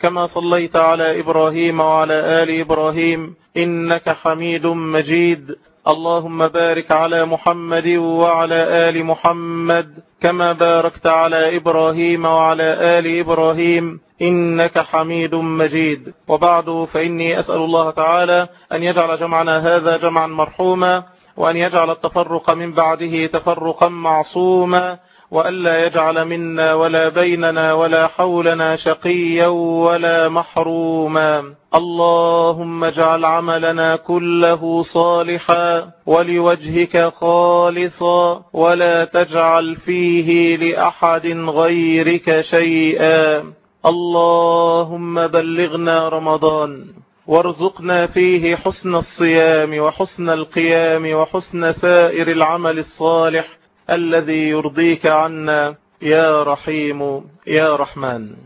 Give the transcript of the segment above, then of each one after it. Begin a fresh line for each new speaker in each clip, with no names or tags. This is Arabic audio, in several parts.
كما صليت على إبراهيم وعلى آل إبراهيم إنك حميد مجيد. اللهم بارك على محمد وعلى آل محمد كما باركت على إبراهيم وعلى آل إبراهيم إنك حميد مجيد. وبعد فإني أسأل الله تعالى أن يجعل جمعنا هذا جمعا مرحوما وأن يجعل التفرق من بعده تفرقا معصوما وألا يجعل منا ولا بيننا ولا حولنا شقيا ولا محروما. اللهم اجعل عملنا كله صالحا ولوجهك خالصا ولا تجعل فيه لأحد غيرك شيئا. اللهم بلغنا رمضان وارزقنا فيه حسن الصيام وحسن القيام وحسن سائر العمل الصالح الذي يرضيك عنا يا رحيم يا رحمن.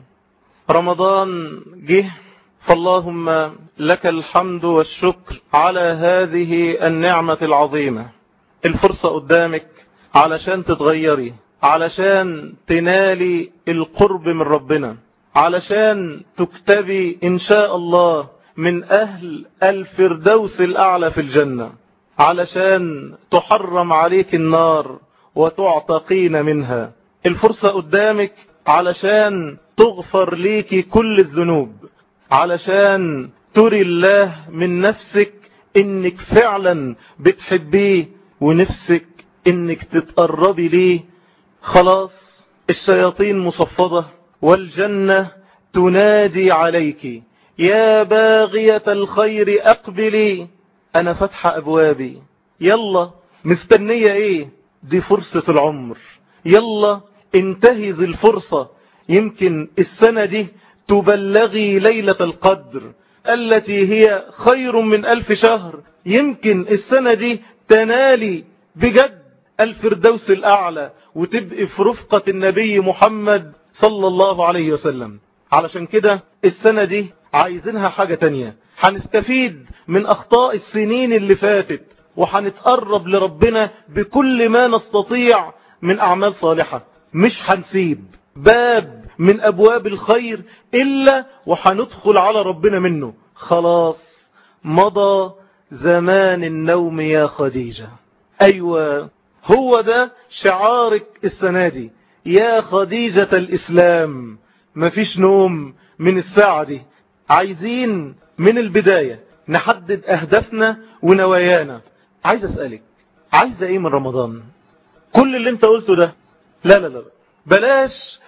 رمضان جه فاللهم لك الحمد والشكر على هذه النعمة العظيمة. الفرصة قدامك علشان تتغيري علشان تنالي القرب من ربنا علشان تكتبي إن شاء الله من أهل الفردوس الأعلى في الجنة علشان تحرم عليك النار وتعتقين منها. الفرصة قدامك علشان تغفر ليك كل الذنوب علشان تري الله من نفسك إنك فعلا بتحبيه ونفسك إنك تتقربي ليه. خلاص الشياطين مصفدة والجنة تنادي عليك. يا باغية الخير أقبلي أنا فتح أبوابي. يلا مستنية إيه؟ دي فرصة العمر. يلا انتهز الفرصة. يمكن السنة دي تبلغي ليلة القدر التي هي خير من ألف شهر. يمكن السنة دي تنالي بجد الفردوس الأعلى وتبقي في رفقة النبي محمد صلى الله عليه وسلم. علشان كده السنة دي عايزينها حاجة تانية. هنستفيد من أخطاء السنين اللي فاتت. وهنتقرب لربنا بكل ما نستطيع من أعمال صالحة. مش هنسيب باب من أبواب الخير إلا وهندخل على ربنا منه. خلاص مضى زمان النوم يا خديجة. أيوة هو ده شعارك السنة دي. يا خديجة الإسلام مفيش نوم من الساعة دي. عايزين من البداية نحدد أهدافنا ونوايانا. عايز أسألك عايزة إيه من رمضان؟ كل اللي أنت قلته ده؟ لا لا لا. بلاش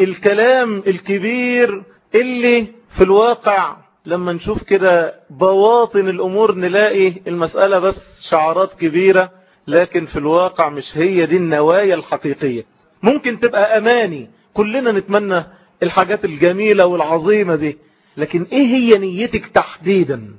الكلام الكبير اللي في الواقع لما نشوف كده بواطن الأمور نلاقي المسألة بس شعارات كبيرة لكن في الواقع مش هي دي النوايا الحقيقية. ممكن تبقى أماني كلنا نتمنى الحاجات الجميلة والعظيمة دي لكن إيه هي نيتك تحديدا؟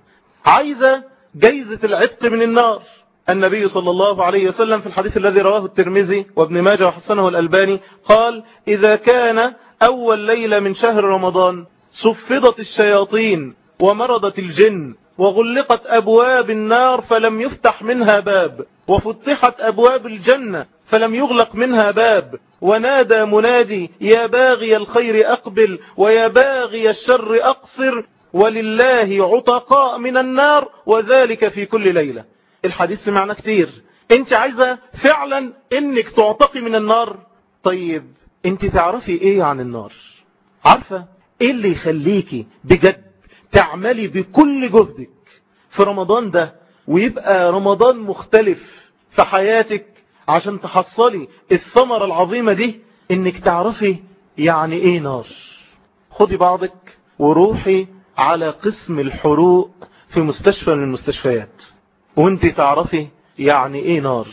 عايزة جايزة العتق من النار. النبي صلى الله عليه وسلم في الحديث الذي رواه الترمذي وابن ماجه وحسنه الألباني قال إذا كان أول ليلة من شهر رمضان صفدت الشياطين ومرضت الجن وغلقت أبواب النار فلم يفتح منها باب وفتحت أبواب الجنة فلم يغلق منها باب ونادى منادي يا باغي الخير أقبل ويا باغي الشر أقصر ولله عتقاء من النار وذلك في كل ليلة. الحديث سمعنا كتير. انت عايزة فعلا انك تعتقي من النار. طيب انت تعرفي إيه عن النار؟ عارفة؟ إيه اللي يخليكي بجد تعملي بكل جهدك في رمضان ده ويبقى رمضان مختلف في حياتك عشان تحصلي الثمرة العظيمة دي؟ انك تعرفي يعني إيه نار. خدي بعضك وروحي على قسم الحروق في مستشفى من المستشفيات. وانت تعرفي يعني إيه نار.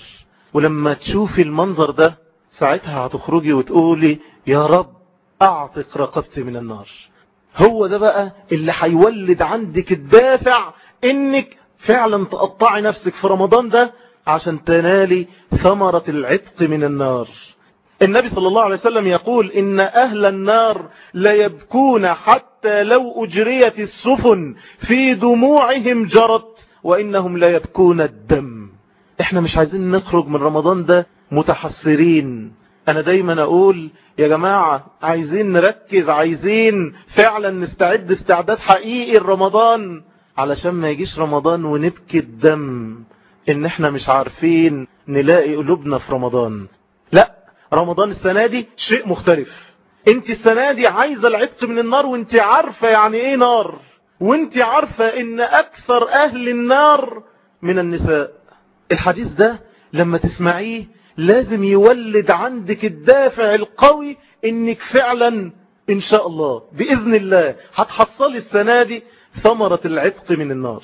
ولما تشوفي المنظر ده ساعتها هتخرجي وتقولي يا رب أعتق رقبتي من النار. هو ده بقى اللي هيولد عندك الدافع إنك فعلا تقطعي نفسك في رمضان ده عشان تنالي ثمرة العتق من النار. النبي صلى الله عليه وسلم يقول إن أهل النار ليبكون حتى لو أجريت السفن في دموعهم جرت وإنهم ليبكون الدم. إحنا مش عايزين نخرج من رمضان ده متحسرين أنا دايما أقول يا جماعة عايزين نركز عايزين فعلا نستعد استعداد حقيقي لرمضان. علشان ما يجيش رمضان ونبكي الدم. إن إحنا مش عارفين نلاقي قلوبنا في رمضان. لا رمضان السنة دي شيء مختلف. أنت السنة دي عايزة العتق من النار وأنت عارفة يعني إيه نار. وانت عارفة إن أكثر أهل النار من النساء. الحديث ده لما تسمعيه لازم يولد عندك الدافع القوي إنك فعلا إن شاء الله بإذن الله. هتحصلي السنة دي ثمرة العتق من النار.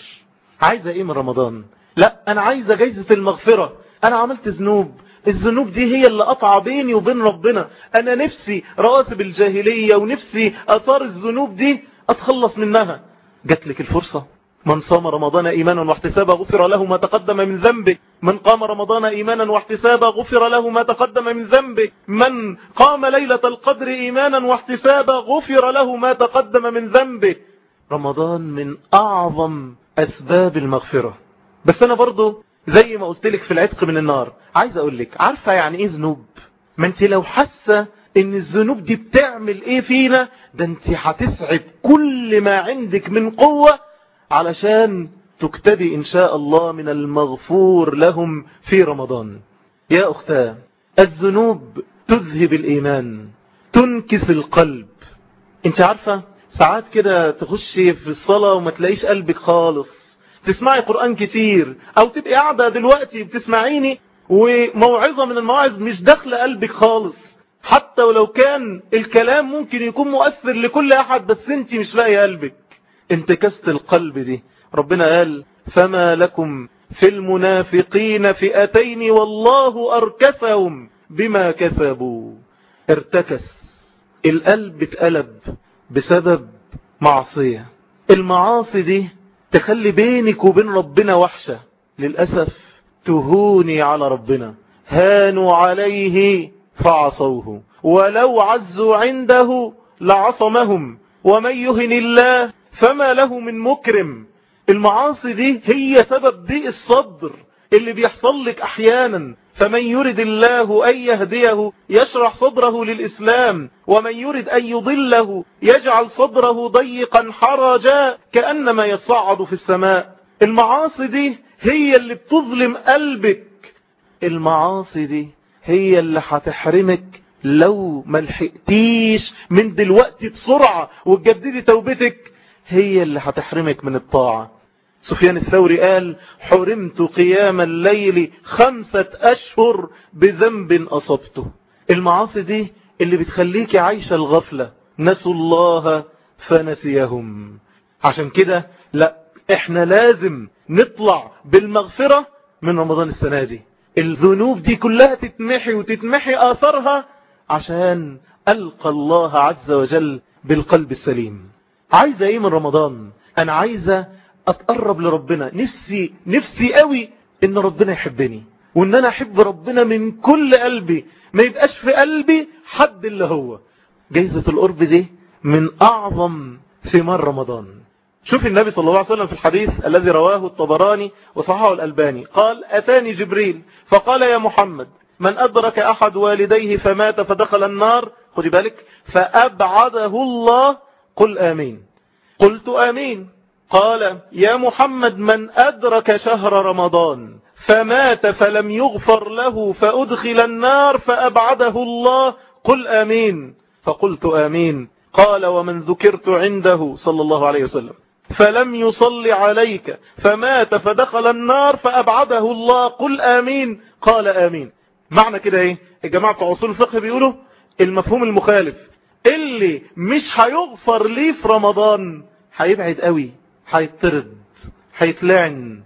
عايزة إيه من رمضان؟ لا أنا عايزة جايزة المغفرة. أنا عملت ذنوب. الذنوب دي هي اللي قطع بيني وبين ربنا. أنا نفسي رواسب الجاهلية ونفسي اثار الذنوب دي أتخلص منها. جات لك الفرصة. من صام رمضان إيمانا واحتسابا غفر له ما تقدم من ذنبه. من قام رمضان إيمانا واحتسابا غفر له ما تقدم من ذنبه. من قام ليلة القدر إيمانا واحتسابا غفر له ما تقدم من ذنبه. رمضان من أعظم أسباب المغفرة. بس أنا برضو زي ما قلت لك في العتق من النار. عايز أقول لك عارفة يعني إيه ذنوب؟ ما أنت لو حاسة إن الذنوب دي بتعمل إيه فينا؟ ده أنت هتسعد كل ما عندك من قوة علشان تكتبي إن شاء الله من المغفور لهم في رمضان. يا أختاه الذنوب تذهب الإيمان تنكس القلب. أنت عارفة ساعات كده تخشي في الصلاة وما تلاقيش قلبك خالص. تسمعي قرآن كتير أو تبقي قاعدة دلوقتي بتسمعيني وموعظة من المواعظ مش داخلة قلبك خالص. حتى ولو كان الكلام ممكن يكون مؤثر لكل أحد بس أنت مش لاقي قلبك. انتكست القلب دي. ربنا قال فما لكم في المنافقين فئتين والله أركسهم بما كسبوا. ارتكس. القلب اتقلب بسبب معصية. المعاصي دي تخلي بينك وبين ربنا وحشة. للأسف تهوني على ربنا. هانوا عليه فعصوه. ولو عزوا عنده لعصمهم. ومن يهن الله فما له من مكرم. المعاصي دي هي سبب ضيق الصدر اللي بيحصل لك أحيانا. فمن يرد الله أن يهديه يشرح صدره للإسلام. ومن يرد أن يضله يجعل صدره ضيقا حرجا. كأنما يصعد في السماء. المعاصي دي هي اللي بتظلم قلبك. المعاصي دي هي اللي هتحرمك لو ما لحقتيش من دلوقتي بسرعة وتجددي توبتك هي اللي هتحرمك من الطاعة. سفيان الثوري قال حرمت قيام الليل خمسة أشهر بذنب أصبته. المعاصي دي اللي بتخليك عايشة الغفلة نسوا الله فنسيهم. عشان كده لا إحنا لازم نطلع بالمغفرة من رمضان السنة دي. الذنوب دي كلها تتمحي وتتمحي آثارها عشان ألقى الله عز وجل بالقلب السليم. عايزة إيه من رمضان؟ أنا عايزة أتقرب لربنا. نفسي نفسي قوي إن ربنا يحبني وإن أنا أحب ربنا من كل قلبي. ما يبقاش في قلبي حد اللي هو. جايزة القرب دي من أعظم ثمار رمضان. شوف النبي صلى الله عليه وسلم في الحديث الذي رواه الطبراني وصححه الألباني. قال أتاني جبريل؟ فقال يا محمد من أدرك أحد والديه فمات فدخل النار خذي بالك فأبعده الله قل آمين. قلت آمين. قال يا محمد من أدرك شهر رمضان فمات فلم يغفر له فأدخل النار فأبعده الله قل آمين. فقلت آمين. قال ومن ذكرت عنده صلى الله عليه وسلم. فلم يصل عليك. فمات فدخل النار فأبعده الله. قل آمين. قال آمين. معنى كده إيه؟ الجماعة بتوع أصول الفقه بيقولوا المفهوم المخالف. اللي مش هيغفر ليه في رمضان هيبعد قوي هيطرد هيتلعن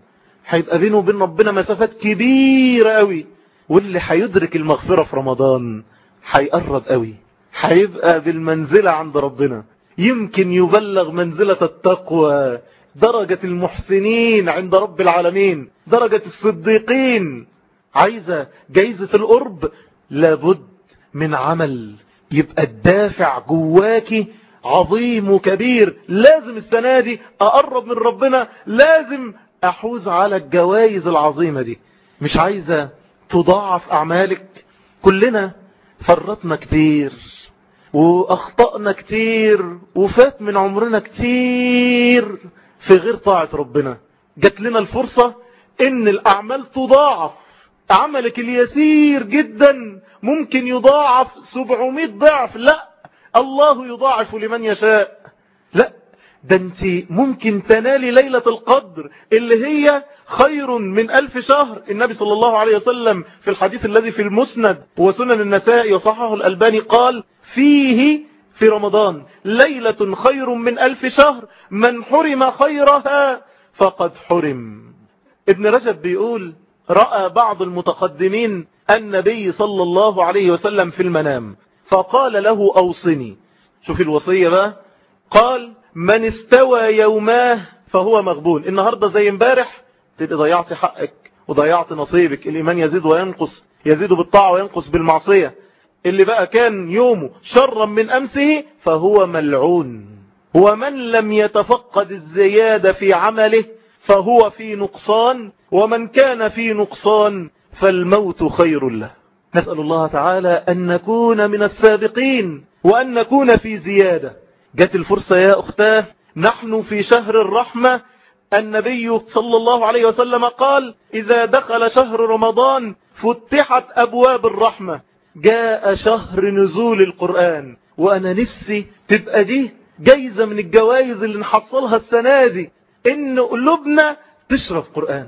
هيبقى بينه وبين ربنا مسافات كبيرة قوي. واللي هيدرك المغفرة في رمضان هيقرب قوي هيبقى بالمنزلة عند ربنا. يمكن يبلغ منزلة التقوى درجة المحسنين عند رب العالمين درجة الصديقين. عايزة جايزة القرب؟ لابد من عمل. يبقى الدافع جواكي عظيم وكبير. لازم السنة دي أقرب من ربنا لازم أحوز على الجوائز العظيمة دي. مش عايزة تضاعف أعمالك. كلنا فرطنا كتير. وأخطأنا كتير وفات من عمرنا كتير في غير طاعة ربنا. جات لنا الفرصة إن الأعمال تضاعف. عملك اليسير جدا ممكن يضاعف 700 ضعف. لا الله يضاعف لمن يشاء. لا ده انت ممكن تنالي ليلة القدر اللي هي خير من ألف شهر. النبي صلى الله عليه وسلم في الحديث الذي في المسند وسنن النساء يصححه الألباني قال فيه في رمضان ليلة خير من ألف شهر من حرم خيرها فقد حرم. ابن رجب بيقول رأى بعض المتقدمين النبي صلى الله عليه وسلم في المنام فقال له أوصني. شوف الوصية بقى. قال من استوى يوماه فهو مغبون. النهاردة زي امبارح تبقى ضيعت حقك وضيعت نصيبك. الإيمان يزيد وينقص يزيد بالطاعة وينقص بالمعصية. اللي بقى كان يومه شرا من أمسه فهو ملعون. ومن لم يتفقد الزيادة في عمله فهو في نقصان ومن كان في نقصان فالموت خير له. نسأل الله تعالى أن نكون من السابقين وأن نكون في زيادة. جت الفرصة يا أختاه نحن في شهر الرحمة النبي صلى الله عليه وسلم قال إذا دخل شهر رمضان فتحت أبواب الرحمة. جاء شهر نزول القرآن وأنا نفسي تبقى دي جايزة من الجوائز اللي نحصلها السنة دي. إن قلوبنا تشرب قرآن.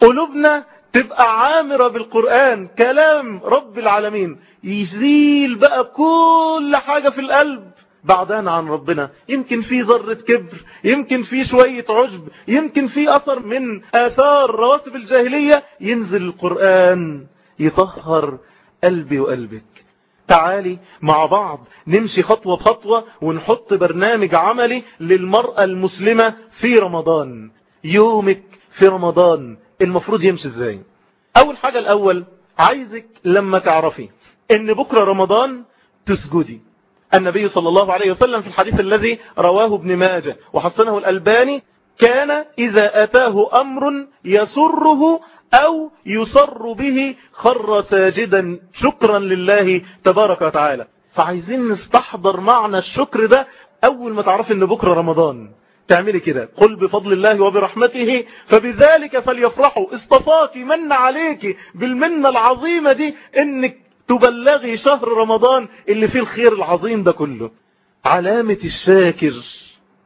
قلوبنا تبقى عامرة بالقرآن. كلام رب العالمين. يزيل بقى كل حاجة في القلب. بعدان عن ربنا. يمكن في ذرة كبر يمكن في شوية عجب يمكن في أثر من آثار رواسب الجاهلية. ينزل القرآن يطهر قلبي وقلبك. تعالي مع بعض نمشي خطوة بخطوة ونحط برنامج عملي للمرأة المسلمة في رمضان. يومك في رمضان المفروض يمشي إزاي؟ أول حاجة الأول عايزك لما تعرفي إن بكرة رمضان تسجدي. النبي صلى الله عليه وسلم في الحديث الذي رواه ابن ماجه وحسنه الألباني كان إذا أتاه أمر يسره أو يصر به خر ساجدا. شكرا لله تبارك وتعالى. فعايزين نستحضر معنى الشكر ده أول ما تعرفي أن بكرة رمضان. تعملي كده. قل بفضل الله وبرحمته فبذلك فليفرحوا. اصطفاك من عليك بالمنة العظيمة دي إنك تبلغي شهر رمضان اللي فيه الخير العظيم ده كله. علامة الشاكر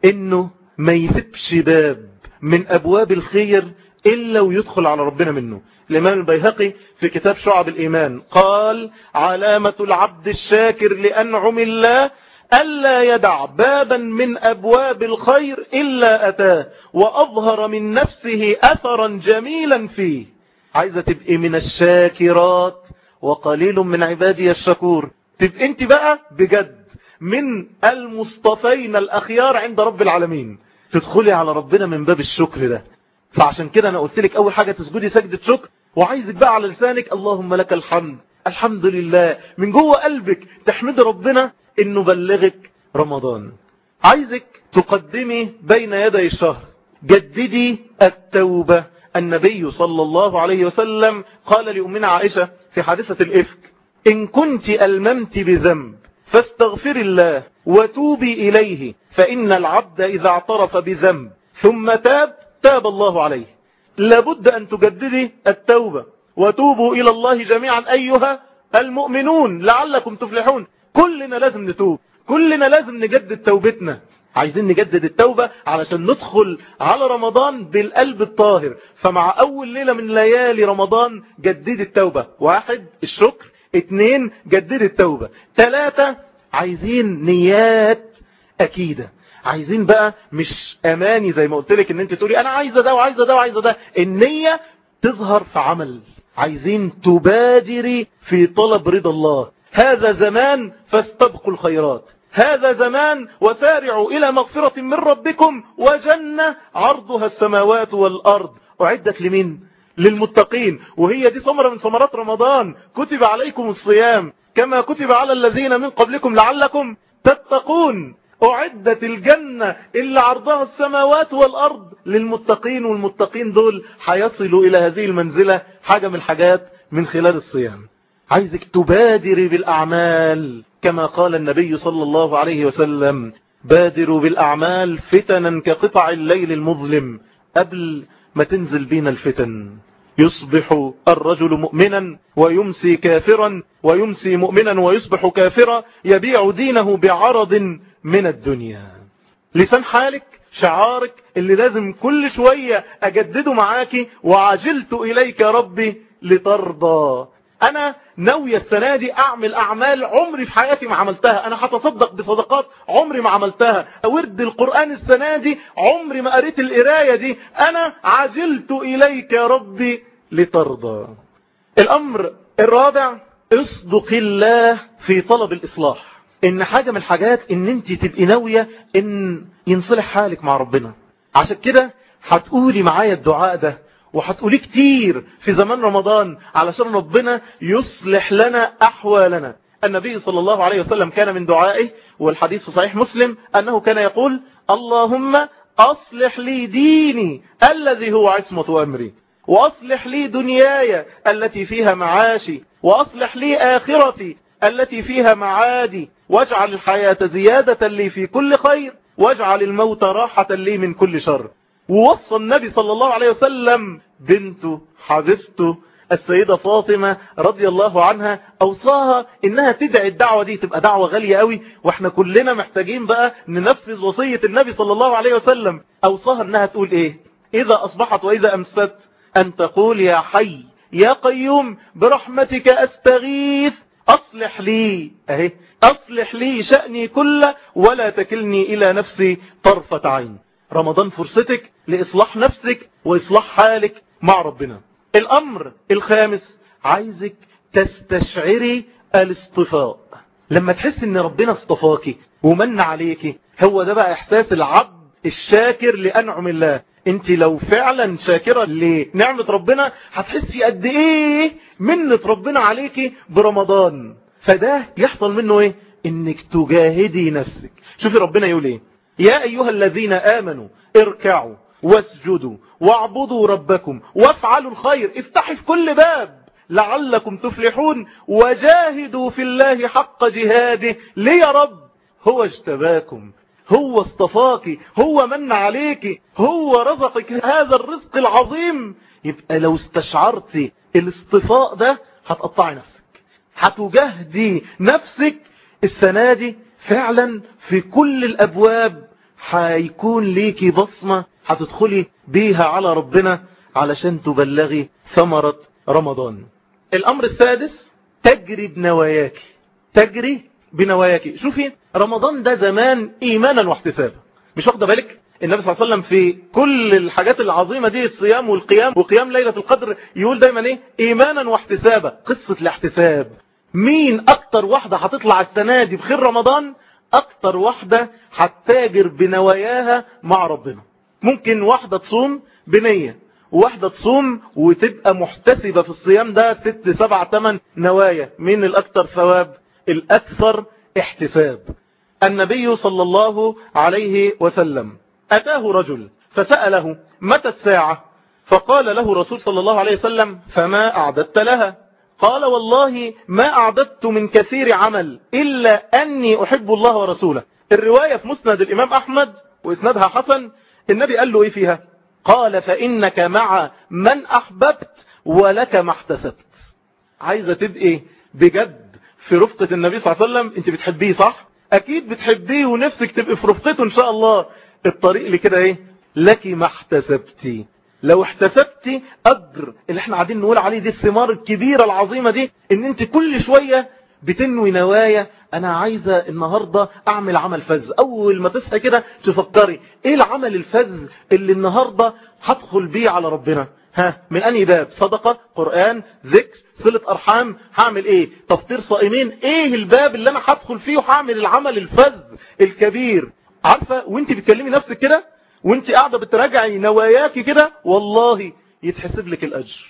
إنه ما يسيبش باب من أبواب الخير إلا ويدخل على ربنا منه. الإمام البيهقي في كتاب شعب الإيمان قال علامة العبد الشاكر لأنعم الله ألا يدع بابا من أبواب الخير إلا أتاه وأظهر من نفسه أثرا جميلا فيه. عايزة تبقي من الشاكرات؟ وقليل من عبادي الشكور. تبقى انت بقى بجد من المصطفين الأخيار عند رب العالمين. تدخلي على ربنا من باب الشكر ده. فعشان كده أنا قلت لك أول حاجة تسجدي سجدة شكر وعايزك بقى على لسانك اللهم لك الحمد. الحمد لله. من جوه قلبك تحمد ربنا انه بلغك رمضان. عايزك تقدمي بين يدي الشهر. جددي التوبة. النبي صلى الله عليه وسلم قال لأمنا عائشة في حادثة الإفك إن كنت ألممت بذنب فاستغفر الله وتوبي إليه فإن العبد إذا اعترف بذنب ثم تاب تاب الله عليه. لابد أن تجددي التوبة. وتوبوا إلى الله جميعا أيها المؤمنون. لعلكم تفلحون. كلنا لازم نتوب. كلنا لازم نجدد توبتنا. عايزين نجدد التوبة علشان ندخل على رمضان بالقلب الطاهر. فمع أول ليلة من ليالي رمضان جدد التوبة. واحد الشكر. اتنين جدد التوبة. تلاتة عايزين نيات أكيدة. عايزين بقى مش أماني زي ما قلت لك إن أنت تقولي أنا عايزة ده وعايزة ده وعايزة ده. النية تظهر في عمل. عايزين تبادري في طلب رضا الله. هذا زمان فاستبقوا الخيرات. هذا زمان وسارعوا إلى مغفرة من ربكم وجنة عرضها السماوات والأرض. أعدت لمين؟ للمتقين. وهي دي ثمرة من ثمرات رمضان. كتب عليكم الصيام كما كتب على الذين من قبلكم لعلكم تتقون. أعدت الجنة اللي عرضها السماوات والأرض للمتقين والمتقين دول حيصلوا إلى هذه المنزلة. حاجة من الحاجات من خلال الصيام. عايزك تبادر بالأعمال كما قال النبي صلى الله عليه وسلم. بادروا بالأعمال فتنا كقطع الليل المظلم. قبل ما تنزل بينا الفتن. يصبح الرجل مؤمنا ويمسي كافرا ويمسي مؤمنا ويصبح كافرا. يبيع دينه بعرض من الدنيا. لسان حالك شعارك اللي لازم كل شوية أجدده معاكي وعجلت إليك ربي لترضى. أنا ناوية السنة دي أعمل أعمال عمري في حياتي ما عملتها. أنا هتصدق بصدقات عمري ما عملتها. ورد القرآن السنة دي عمري ما قريت القراية دي. أنا عجلت إليك يا ربي لترضى. الأمر الرابع اصدق الله في طلب الإصلاح. إن حاجة من الحاجات إن أنت تبقي ناوية إن ينصلح حالك مع ربنا. عشان كده هتقولي معايا الدعاء ده وهتقولي كتير في زمان رمضان علشان ربنا يصلح لنا أحوالنا. النبي صلى الله عليه وسلم كان من دعائه والحديث في صحيح مسلم أنه كان يقول اللهم أصلح لي ديني الذي هو عصمة أمري وأصلح لي دنياي التي فيها معاشي وأصلح لي آخرتي التي فيها معادي واجعل الحياة زيادة لي في كل خير واجعل الموت راحة لي من كل شر. ووصى النبي صلى الله عليه وسلم بنته حبيبته السيدة فاطمة رضي الله عنها أوصاها إنها تدعي الدعوة دي تبقى دعوة غالية قوي. وإحنا كلنا محتاجين بقى ننفذ وصية النبي صلى الله عليه وسلم. أوصاها إنها تقول إيه؟ إذا أصبحت وإذا أمست أن تقول يا حي يا قيوم برحمتك أستغيث أصلح لي أهي أصلح لي شأني كله ولا تكلني إلى نفسي طرفة عين. رمضان فرصتك لإصلاح نفسك وإصلاح حالك مع ربنا. الأمر الخامس عايزك تستشعري الاصطفاء. لما تحس إن ربنا اصطفاكي ومن عليكي هو ده بقى إحساس العبد الشاكر لأنعم الله. انت لو فعلا شاكرة لنعمة ربنا هتحسي قد إيه منة ربنا عليكي برمضان. فده يحصل منه إيه؟ إنك تجاهدي نفسك. شوفي ربنا يقول إيه؟ يا أيها الذين آمنوا اركعوا واسجدوا واعبدوا ربكم وافعلوا الخير. افتحي في كل باب لعلكم تفلحون وجاهدوا في الله حق جهاده ليه يا رب هو اجتباكم هو اصطفاك هو من عليك هو رزقك هذا الرزق العظيم. يبقى لو استشعرتي الاصطفاء ده هتقطعي نفسك هتجهدي نفسك. السنة دي فعلا في كل الأبواب هيكون ليكي بصمة هتدخلي بيها على ربنا علشان تبلغي ثمرة رمضان. الأمر السادس تجري بنواياك. تجري بنواياك شوفي رمضان ده زمان إيمانا واحتسابا. مش واخدة بالك؟ النبي صلى الله عليه وسلم في كل الحاجات العظيمة دي الصيام والقيام وقيام ليلة القدر يقول دايما إيه؟ إيمانا واحتسابا. قصة الاحتساب. مين أكتر واحدة هتطلع السنة دي بخير رمضان؟ أكتر واحدة هتتاجر بنواياها مع ربنا. ممكن واحدة تصوم بنية وواحدة تصوم وتبقى محتسبة في الصيام ده ست سبع تمن نوايا. مين الأكتر ثواب؟ الأكثر احتساب. النبي صلى الله عليه وسلم أتاه رجل فسأله متى الساعة؟ فقال له رسول صلى الله عليه وسلم فما أعددت لها. قال والله ما أعددت من كثير عمل إلا أني أحب الله ورسوله. الرواية في مسند الإمام أحمد وإسنادها حسن. النبي قال له إيه فيها؟ قال فإنك مع من أحببت ولك ما احتسبت. عايزة تبقي بجد في رفقة النبي صلى الله عليه وسلم انت بتحبيه صح؟ أكيد بتحبيه ونفسك تبقي في رفقته إن شاء الله. الطريق اللي كده إيه؟ لك ما احتسبتي لو احتسبتي أجر اللي إحنا قاعدين نقول عليه دي الثمار الكبيرة العظيمة دي إن أنت كل شوية بتنوي نوايا. أنا عايزة النهاردة أعمل عمل فذ. أول ما تصحي كده تفكري إيه العمل الفذ اللي النهاردة هدخل بيه على ربنا؟ ها من أنهي باب؟ صدقة قرآن ذكر صلة أرحام هعمل إيه؟ تفطير صائمين؟ إيه الباب اللي أنا هدخل فيه وهعمل العمل الفذ الكبير؟ عارفة وأنت بتكلمي نفسك كده؟ وأنت قاعدة بتراجعي نواياكي كده؟ والله يتحسب لك الأجر.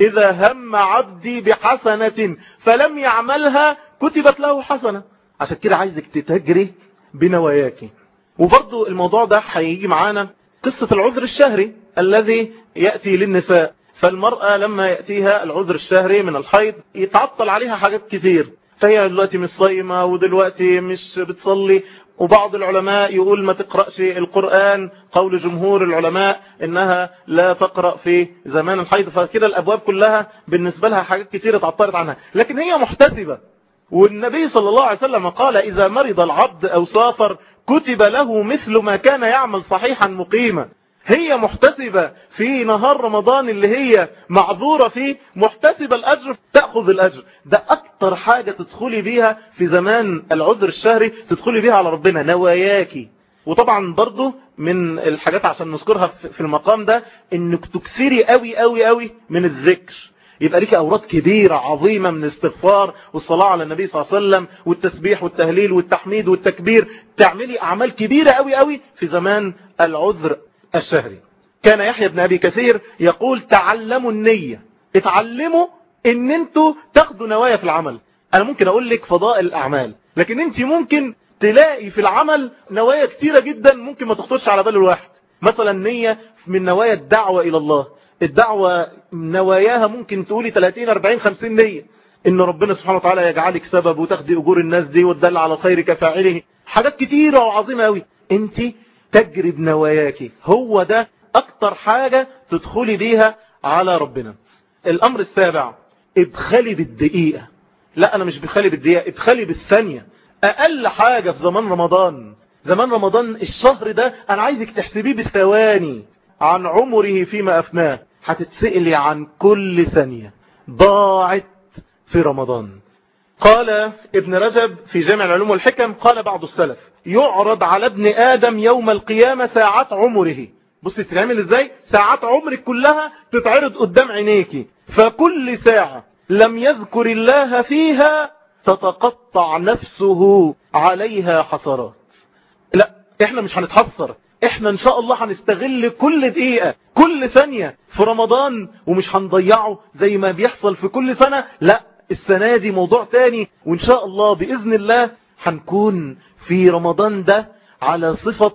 إذا هم عبدي بحسنة فلم يعملها كتبت له حسنة. عشان كده عايزك تتجري بنواياكي. وبرضو الموضوع ده هيجي معانا قصة العذر الشهري الذي يأتي للنساء. فالمرأة لما يأتيها العذر الشهري من الحيض يتعطل عليها حاجات كتير فهي دلوقتي مش صايمة ودلوقتي مش بتصلي. وبعض العلماء يقول ما تقرأش القرآن. قول جمهور العلماء إنها لا تقرأ في زمان الحيض. فكده الأبواب كلها بالنسبة لها حاجات كتير اتعطلت عنها. لكن هي محتسبة. والنبي صلى الله عليه وسلم قال إذا مرض العبد أو سافر كتب له مثل ما كان يعمل صحيحا مقيما. هي محتسبة في نهار رمضان اللي هي معذورة فيه محتسبة الأجر تأخذ الأجر. ده أكتر حاجة تدخلي بيها في زمان العذر الشهري تدخلي بيها على ربنا نواياكي وطبعا برضو من الحاجات عشان نذكرها في المقام ده إنك تكسري قوي قوي قوي من الذكر. يبقى ليك أوراد كبيرة عظيمة من استغفار والصلاة على النبي صلى الله عليه وسلم والتسبيح والتهليل والتحميد والتكبير. تعملي أعمال كبيرة قوي قوي في زمان العذر الشهري. كان يحيى بن أبي كثير يقول تعلموا النية. اتعلموا إن أنتوا تاخدوا نوايا في العمل. أنا ممكن أقول لك فضائل الأعمال لكن أنت ممكن تلاقي في العمل نوايا كتيرة جدا ممكن ما تخطرش على بال الواحد. مثلا نية من نوايا الدعوة إلى الله. الدعوة نواياها ممكن تقولي 30 40 50 نية إن ربنا سبحانه وتعالى يجعلك سبب وتاخدي أجور الناس دي وتدل على الخير كفاعله. حاجات كتيرة وعظيمة قوي أنت تجرب نواياك هو ده أكتر حاجة تدخلي بيها على ربنا. الأمر السابع ادخلي بالدقيقة. لا أنا مش بخلي بالدقيقة ادخلي بالثانية. أقل حاجة في زمان رمضان. زمان رمضان الشهر ده أنا عايزك تحسبيه بالثواني. عن عمره فيما أفناه. هتتسئلي عن كل ثانية. ضاعت في رمضان. قال ابن رجب في جامع العلوم والحكم قال بعض السلف يعرض على ابن آدم يوم القيامة ساعات عمره. بص تتعمل إزاي؟ ساعات عمرك كلها تتعرض قدام عينيك. فكل ساعة لم يذكر الله فيها تتقطع نفسه عليها حسرات. لا إحنا مش هنتحسر. إحنا ان شاء الله هنستغل كل دقيقة كل ثانية في رمضان ومش هنضيعه زي ما بيحصل في كل سنة لا السنة دي موضوع تاني وإن شاء الله بإذن الله هنكون في رمضان ده على صفة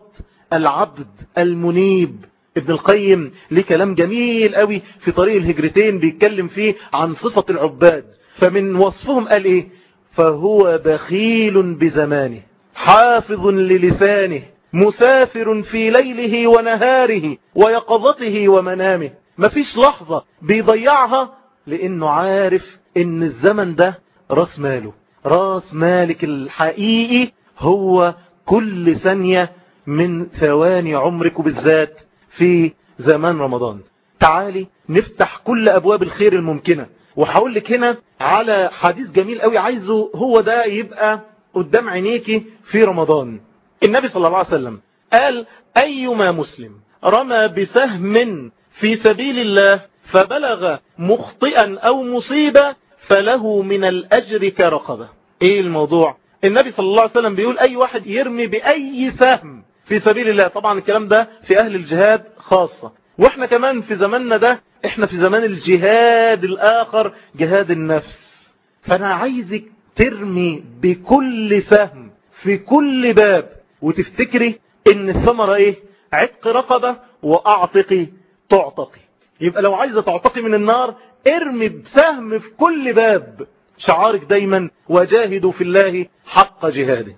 العبد المنيب. ابن القيم ليه كلام جميل قوي في طريق الهجرتين بيتكلم فيه عن صفة العباد. فمن وصفهم قال إيه؟ فهو بخيل بزمانه حافظ للسانه مسافر في ليله ونهاره ويقظته ومنامه. مفيش لحظة بيضيعها لأنه عارف إن الزمن ده راس ماله. راس مالك الحقيقي هو كل ثانية من ثواني عمرك بالذات في زمان رمضان. تعالي نفتح كل أبواب الخير الممكنة. وهقول لك هنا على حديث جميل قوي عايزه هو ده يبقى قدام عينيكي في رمضان. النبي صلى الله عليه وسلم قال أيما مسلم رمى بسهم في سبيل الله فبلغ مخطئا أو مصيبة فله من الأجر كرقبة. إيه الموضوع؟ النبي صلى الله عليه وسلم بيقول أي واحد يرمي بأي سهم في سبيل الله. طبعا الكلام ده في أهل الجهاد خاصة. وإحنا كمان في زماننا ده إحنا في زمان الجهاد الآخر جهاد النفس. فأنا عايزك ترمي بكل سهم في كل باب وتفتكري إن الثمرة إيه؟ عتق رقبة واعتقي تعتقي يبقى لو عايزة تعتقي من النار ارمي بسهم في كل باب. شعارك دايما وجاهدوا في الله حق جهاده.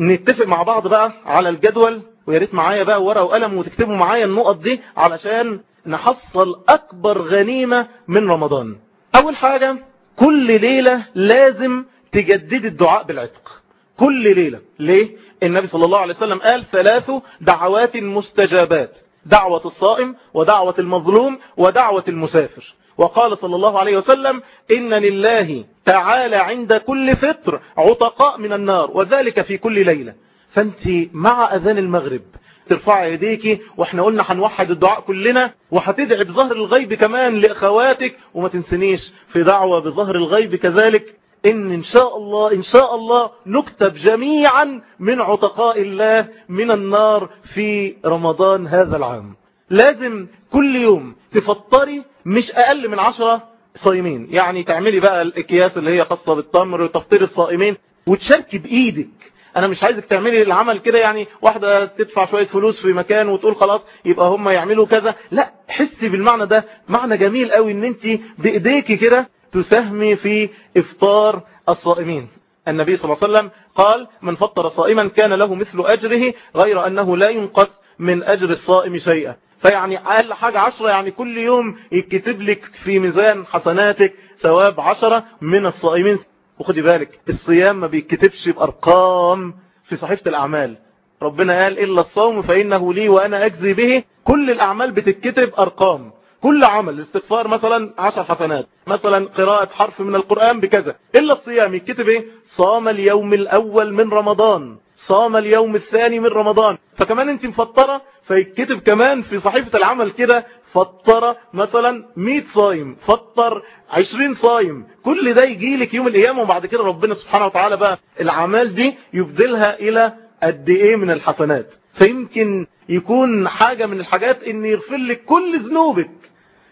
نتفق مع بعض بقى على الجدول ويا ريت معايا بقى ورقة وقلم وتكتبوا معايا النقط دي علشان نحصل أكبر غنيمة من رمضان. أول حاجة كل ليلة لازم تجدد الدعاء بالعتق. كل ليلة. ليه؟ النبي صلى الله عليه وسلم قال ثلاث دعوات مستجابات دعوة الصائم ودعوة المظلوم ودعوة المسافر. وقال صلى الله عليه وسلم إن لله تعالى عند كل فطر عتقاء من النار وذلك في كل ليلة. فأنت مع أذان المغرب ترفع يديكي وإحنا قلنا هنوحد الدعاء كلنا وهتدعي بظهر الغيب كمان لأخواتك وما تنسنيش في دعوة بظهر الغيب كذلك. إن إن شاء الله إن شاء الله نكتب جميعا من عتقاء الله من النار في رمضان هذا العام. لازم كل يوم تفطري مش أقل من عشرة صايمين يعني تعملي بقى الأكياس اللي هي خاصة بالتمر وتفطير الصائمين وتشاركي بإيدك. أنا مش عايزك تعملي العمل كده يعني واحدة تدفع شوية فلوس في مكان وتقول خلاص يبقى هم يعملوا كذا. لا حسي بالمعنى ده. معنى جميل قوي إن انت بإيديكي كده تساهمي في إفطار الصائمين. النبي صلى الله عليه وسلم قال من فطر صائما كان له مثل أجره غير أنه لا ينقص من أجر الصائم شيئا. فيعني أقل حاجة عشرة يعني كل يوم يكتب لك في ميزان حسناتك ثواب عشرة من الصائمين. وخدي بالك الصيام ما بيتكتبش بأرقام في صحيفة الأعمال. ربنا قال إلا الصوم فإنه لي وأنا أجزي به. كل الأعمال بتتكتب أرقام كل عمل الاستغفار مثلا عشر حسنات مثلا قراءة حرف من القرآن بكذا إلا الصيام. يتكتب إيه؟ صام اليوم الأول من رمضان. صام اليوم الثاني من رمضان. فكمان أنت مفطرة فيتكتب كمان في صحيفة العمل كده فطر مثلا 100 صايم فطر 20 صايم. كل ده يجي لك يوم القيامة وبعد كده ربنا سبحانه وتعالى بقى الأعمال دي يبدلها إلى قد إيه من الحسنات. فيمكن يكون حاجة من الحاجات إن يغفر لك كل ذنوبك.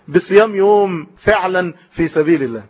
بصيام يوم فعلا في سبيل الله.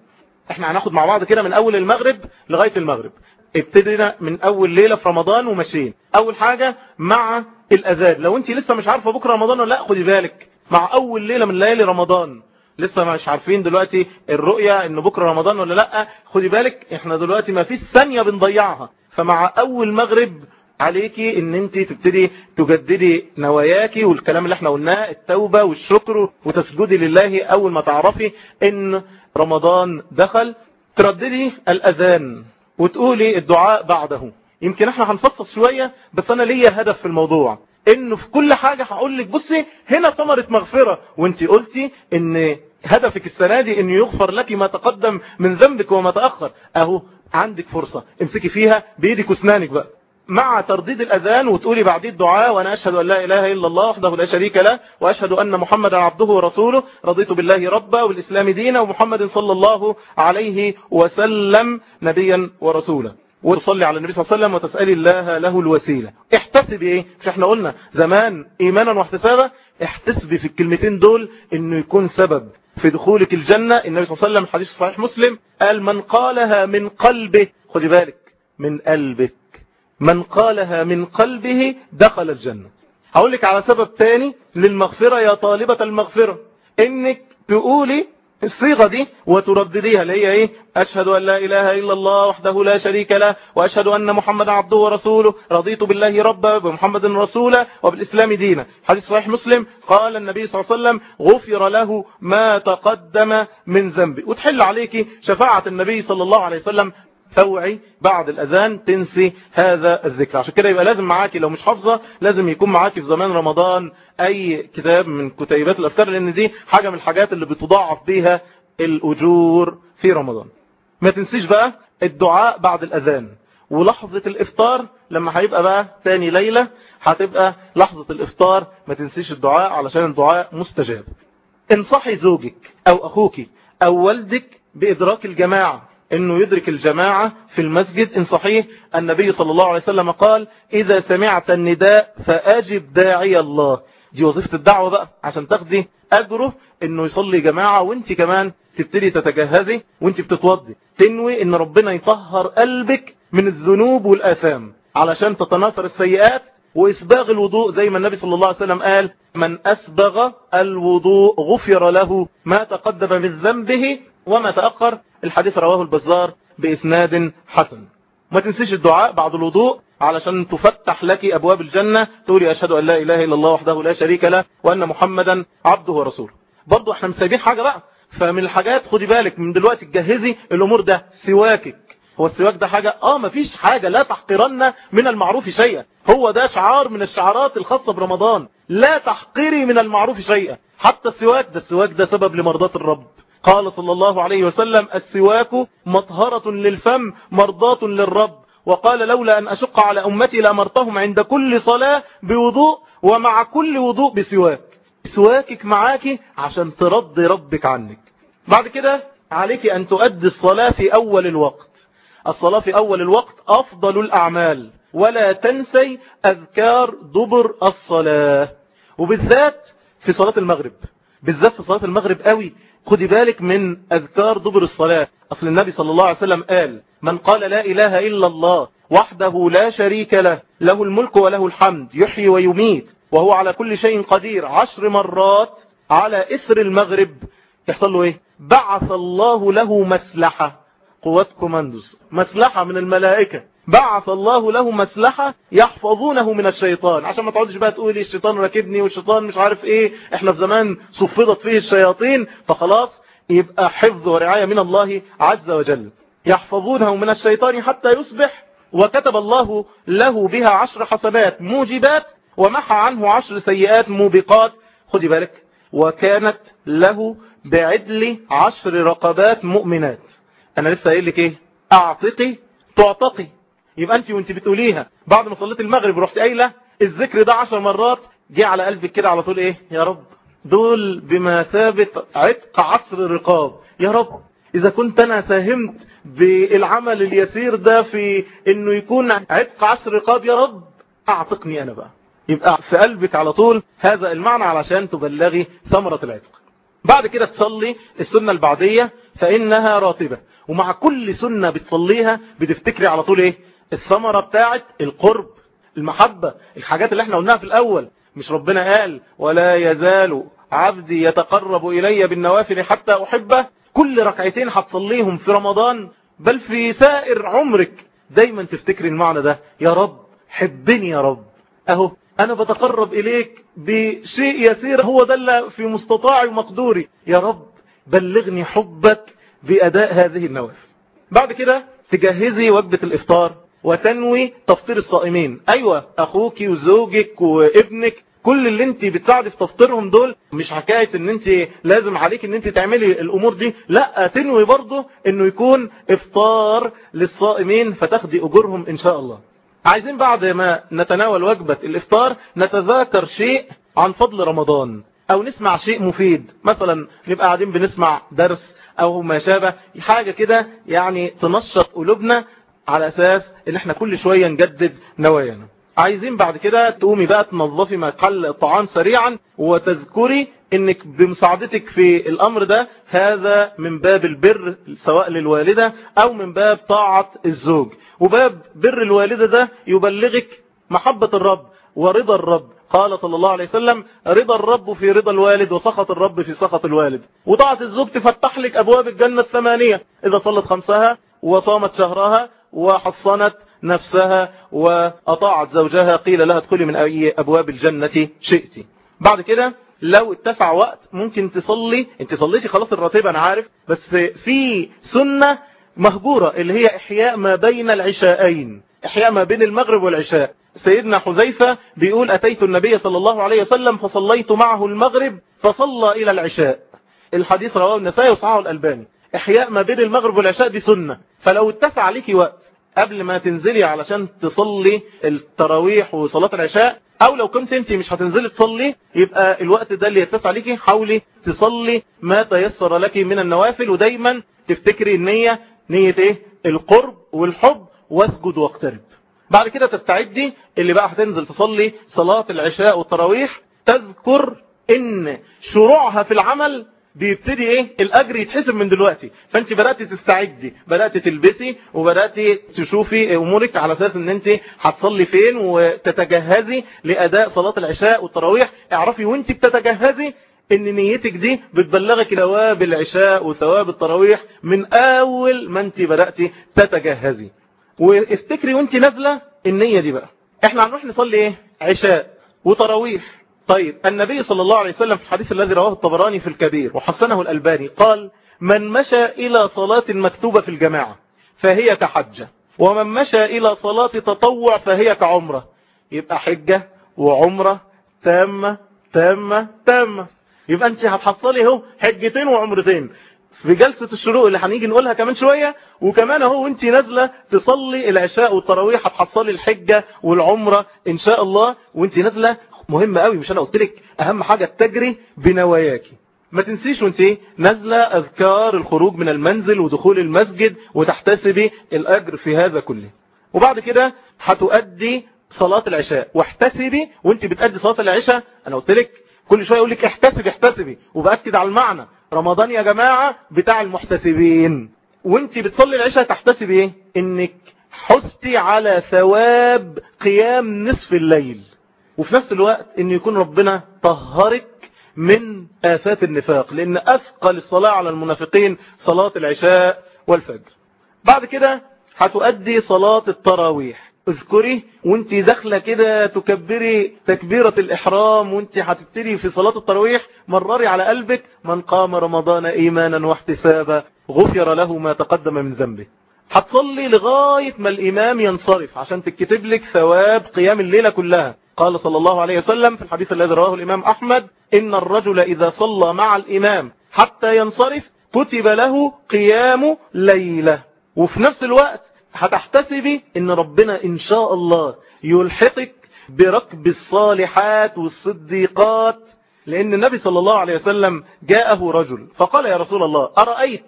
إحنا هناخد مع بعض كده من أول المغرب لغاية المغرب. ابتدينا من أول ليلة في رمضان وماشيين أول حاجة مع الأذان. لو انت لسه مش عارفة بكرة رمضان ولا لأ خدي بالك. مع أول ليلة من ليالي رمضان. لسه مش عارفين دلوقتي الرؤية ان بكرة رمضان ولا لأ. خدي بالك إحنا دلوقتي ما فيش ثانية بنضيعها. فمع أول مغرب عليكي إن أنت تبتدي تجددي نواياكي والكلام اللي إحنا قلناه التوبة والشكر وتسجدي لله أول ما تعرفي إن رمضان دخل ترددي الأذان وتقولي الدعاء بعده. يمكن إحنا هنفصص شوية بس أنا ليا هدف في الموضوع. إنه في كل حاجة هقول لك بصي هنا ثمرة مغفرة. وأنت قلتي إن هدفك السنة دي ان يغفر لك ما تقدم من ذنبك وما تأخر. أهو عندك فرصة. امسكي فيها بإيدك وأسنانك بقى. مع ترديد الأذان وتقولي بعديه الدعاء وأنا أشهد أن لا إله إلا الله وحده لا شريك له وأشهد أن محمدا عبده ورسوله رضيت بالله ربا والإسلام دينا ومحمد صلى الله عليه وسلم نبيا ورسولا. وتصلي على النبي صلى الله عليه وسلم وتسألي الله له الوسيلة. احتسبي إيه؟ مش إحنا قلنا؟ زمان إيمانا واحتسابا. احتسبي في الكلمتين دول إنه يكون سبب في دخولك الجنة. النبي صلى الله عليه وسلم الحديث صحيح مسلم قال من قالها من قلبه. خدي بالك من قلبك من قالها من قلبه دخل الجنة. هقول لك على سبب تاني للمغفرة يا طالبة المغفرة. إنك تقولي الصيغة دي وتردديها اللي هي إيه؟ أشهد أن لا إله إلا الله وحده لا شريك له وأشهد أن محمدا عبده ورسوله. رضيت بالله ربا بمحمد رسولا وبالإسلام دينا. حديث صحيح مسلم. قال النبي صلى الله عليه وسلم غفر له ما تقدم من ذنبه وتحل عليك شفاعة النبي صلى الله عليه وسلم توعي بعد الأذان تنسي هذا الذكر عشان كده يبقى لازم معاكي لو مش حافظة لازم يكون معاكي في زمان رمضان أي كتاب من كتيبات الأذكار لأن دي حاجة من الحاجات اللي بتضاعف بيها الأجور في رمضان. ما تنسيش بقى الدعاء بعد الأذان. ولحظة الإفطار لما هيبقى بقى تاني ليلة هتبقى لحظة الإفطار. ما تنسيش الدعاء علشان الدعاء مستجاب. انصحي زوجك أو أخوك أو والدك بإدراك الجماعة. إنه يدرك الجماعة في المسجد. إن صحيح النبي صلى الله عليه وسلم قال إذا سمعت النداء فأجب داعي الله. دي وظيفة الدعوة بقى عشان تاخدي أجره إنه يصلي جماعة وانت كمان تبتدي تتجهزي وانت بتتوضي. تنوي إن ربنا يطهر قلبك من الذنوب والآثام علشان تتناثر السيئات وإسباغ الوضوء. زي ما النبي صلى الله عليه وسلم قال من أسبغ الوضوء غفر له ما تقدم من ذنبه وما تأخر. الحديث رواه البزار بإسناد حسن. ما تنسيش الدعاء بعد الوضوء علشان تفتح لك أبواب الجنة تقولي أشهد أن لا إله إلا الله وحده لا شريك له وأن محمدا عبده ورسوله. برضو إحنا مسايبين حاجة بقى. فمن الحاجات خدي بالك من دلوقتي تجهزي الأمور ده سواكك. هو السواك ده حاجة؟ آه مفيش حاجة. لا تحقرن من المعروف شيئا. هو ده شعار من الشعارات الخاصة برمضان. لا تحقري من المعروف شيئا. حتى السواك ده السواك ده سبب لمرضاة الرب. قال صلى الله عليه وسلم السواك مطهرة للفم مرضاة للرب. وقال لولا أن أشق على أمتي لأمرتهم عند كل صلاة بوضوء ومع كل وضوء بسواك. سواكك معاك عشان ترضي ربك عنك. بعد كده عليك أن تؤدي الصلاة في أول الوقت. الصلاة في أول الوقت أفضل الأعمال. ولا تنسي أذكار دبر الصلاة. وبالذات في صلاة المغرب. بالذات في صلاة المغرب قوي. خدي بالك من أذكار دبر الصلاة. أصل النبي صلى الله عليه وسلم قال من قال لا إله إلا الله وحده لا شريك له له الملك وله الحمد يحيي ويميت وهو على كل شيء قدير. عشر مرات على إثر المغرب. يحصل له إيه؟ بعث الله له مسلحة. قوات كوماندوس مسلحة من الملائكة. بعث الله له مسلحة يحفظونه من الشيطان. عشان ما تقعدش بقى تقولي الشيطان راكبني والشيطان مش عارف إيه إحنا في زمان صفدت فيه الشياطين فخلاص يبقى حفظ ورعاية من الله عز وجل. يحفظونه من الشيطان حتى يصبح وكتب الله له بها عشر حسنات موجبات ومحى عنه عشر سيئات موبقات. خدي بالك وكانت له بعدل عشر رقبات مؤمنات. أنا لسه قايل لك إيه؟ أعتقي تعتقي. يبقى انت وانت بتقوليها. بعد ما صليت المغرب ورحت قايلة الذكر ده عشر مرات جه على قلبك كده على طول إيه؟ يا رب. دول بمثابة عتق عصر الرقاب. يا رب. إذا كنت أنا ساهمت بالعمل اليسير ده في أنه يكون عتق عصر رقاب يا رب. أعتقني أنا بقى. يبقى في قلبك على طول هذا المعنى علشان تبلغي ثمرة العتق. بعد كده تصلي السنة البعدية فإنها راتبة. ومع كل سنة بتصليها بتفتكري على طول إيه؟ الثمرة بتاعت القرب المحبة الحاجات اللي إحنا قلناها في الأول. مش ربنا قال ولا يزال عبدي يتقرب إلي بالنوافل حتى أحبه. كل ركعتين هتصليهم في رمضان بل في سائر عمرك. دايما تفتكري المعنى ده. يا رب حبني يا رب. أهو أنا بتقرب إليك بشيء يسير. هو ده اللي في مستطاعي ومقدوري. يا رب بلغني حبك بأداء هذه النوافل. بعد كده تجهزي وجبة الإفطار. وتنوي تفطير الصائمين. أيوة أخوك وزوجك وابنك كل اللي انت بتساعدي في تفطيرهم دول مش حكاية إن انت لازم عليك إن انت تعملي الأمور دي. لا تنوي برضه إنه يكون إفطار للصائمين فتاخدي أجورهم إن شاء الله. عايزين بعد ما نتناول وجبة الإفطار نتذاكر شيء عن فضل رمضان أو نسمع شيء مفيد. مثلا نبقى قاعدين بنسمع درس أو ما شابه حاجة كده يعني تنشط قلوبنا على أساس إن إحنا كل شوية نجدد نوايانا. عايزين بعد كده تقومي بقى تنظفي محل الطعام سريعا وتذكري إنك بمساعدتك في الأمر ده هذا من باب البر سواء للوالدة أو من باب طاعة الزوج. وباب بر الوالدة ده يبلغك محبة الرب ورضا الرب. قال صلى الله عليه وسلم رضا الرب في رضا الوالد وسخط الرب في سخط الوالد. وطاعة الزوج تفتح لك أبواب الجنة الثمانية. إذا صلت خمسها وصامت شهرها وحصنت نفسها وأطاعت زوجها قيل لها ادخلي من أي أبواب الجنة شئت. بعد كده لو اتسع وقت ممكن تصلي. انت صليتي خلاص الراتبة أنا عارف. بس في سنة مهجورة اللي هي إحياء ما بين العشاءين. إحياء ما بين المغرب والعشاء. سيدنا حذيفة بيقول أتيت النبي صلى الله عليه وسلم فصليت معه المغرب فصلى إلى العشاء. الحديث رواه النسائي وصححه الألباني. إحياء ما بين المغرب والعشاء دي سنة. فلو اتسع عليكي وقت قبل ما تنزلي علشان تصلي التراويح وصلاة العشاء أو لو كنت انت مش هتنزلي تصلي يبقى الوقت ده اللي يتسع ليكي حاولي تصلي ما تيسر لك من النوافل ودايما تفتكري النية نية إيه؟ القرب والحب واسجد واقترب. بعد كده تستعدي اللي بقى هتنزل تصلي صلاة العشاء والتراويح. تذكر إن شروعها في العمل بيبتدي إيه؟ الأجر يتحسب من دلوقتي. فأنت بدأت تستعدي بدأت تلبسي وبدأت تشوفي أمورك على أساس إن أنت هتصلي فين وتتجهزي لأداء صلاة العشاء والتراويح. اعرفي وأنت بتتجهزي إن نيتك دي بتبلغك ثواب العشاء وثواب التراويح من أول ما أنت بدأت تتجهزي. وافتكري وأنت نازلة النية دي بقى. إحنا هنروح نصلي إيه؟ عشاء وتراويح. طيب النبي صلى الله عليه وسلم في الحديث الذي رواه الطبراني في الكبير وحسنه الألباني قال من مشى إلى صلاة مكتوبة في الجماعة فهي كحجة ومن مشى إلى صلاة تطوع فهي كعمرة. يبقى حجة وعمرة تامة تامة تامة. يبقى انت هتحصلي اهو حجتين وعمرتين. في جلسة الشروق اللي هنيجي نقولها كمان شوية وكمان اهو وانت نازلة تصلي العشاء والتراويح هتحصلي الحجة والعمرة إن شاء الله وانت نازلة مهم قوي مش أنا قلت لك أهم حاجة تجري بنواياكي ما تنسيش وانت نازلة أذكار الخروج من المنزل ودخول المسجد وتحتسبي الأجر في هذا كله. وبعد كده هتؤدي صلاة العشاء. واحتسبي وانت بتأدي صلاة العشاء. أنا قلت لك كل شوية يقول لك احتسبي احتسبي. وبأكد على المعنى. رمضان يا جماعة بتاع المحتسبين. وانت بتصلي العشاء تحتسبي إيه؟ إنك حستي على ثواب قيام نصف الليل. وفي نفس الوقت إن يكون ربنا طهرك من آفات النفاق لأن أثقل الصلاة على المنافقين صلاة العشاء والفجر. بعد كده هتؤدي صلاة التراويح. اذكري وانت داخلة كده تكبري تكبيرة الإحرام وانت هتبتدي في صلاة التراويح مرري على قلبك من قام رمضان إيمانا واحتسابا غفر له ما تقدم من ذنبه. هتصلي لغاية ما الإمام ينصرف عشان تكتب لك ثواب قيام الليلة كلها. قال صلى الله عليه وسلم في الحديث الذي رواه الإمام أحمد إن الرجل إذا صلى مع الإمام حتى ينصرف كتب له قيام ليلة. وفي نفس الوقت هتحتسبي إن ربنا إن شاء الله يلحقك بركب الصالحات والصديقات لأن النبي صلى الله عليه وسلم جاءه رجل فقال يا رسول الله أرأيت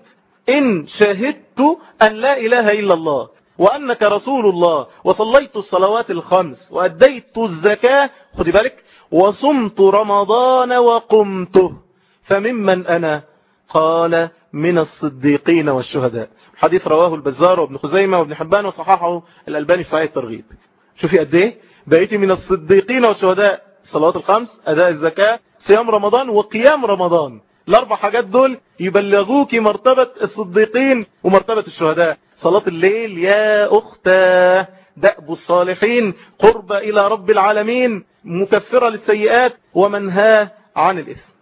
إن شهدت أن لا إله إلا الله؟ وأنك رسول الله وصليت الصلوات الخمس وأديت الزكاة خذ بالك وصمت رمضان وقمته. فممن أنا؟ قال من الصديقين والشهداء. حديث رواه البزار وابن خزيمة وابن حبان وصححه الألباني في صحيح الترغيب. شوفي قد إيه؟ بقيتي من الصديقين والشهداء. الصلوات الخمس أداء الزكاة صيام رمضان وقيام رمضان. الأربع حاجات دول يبلغوك مرتبة الصديقين ومرتبة الشهداء. صلاة الليل يا أختا دأب الصالحين قرب إلى رب العالمين مكفرة للسيئات ومنهاه عن الإثم.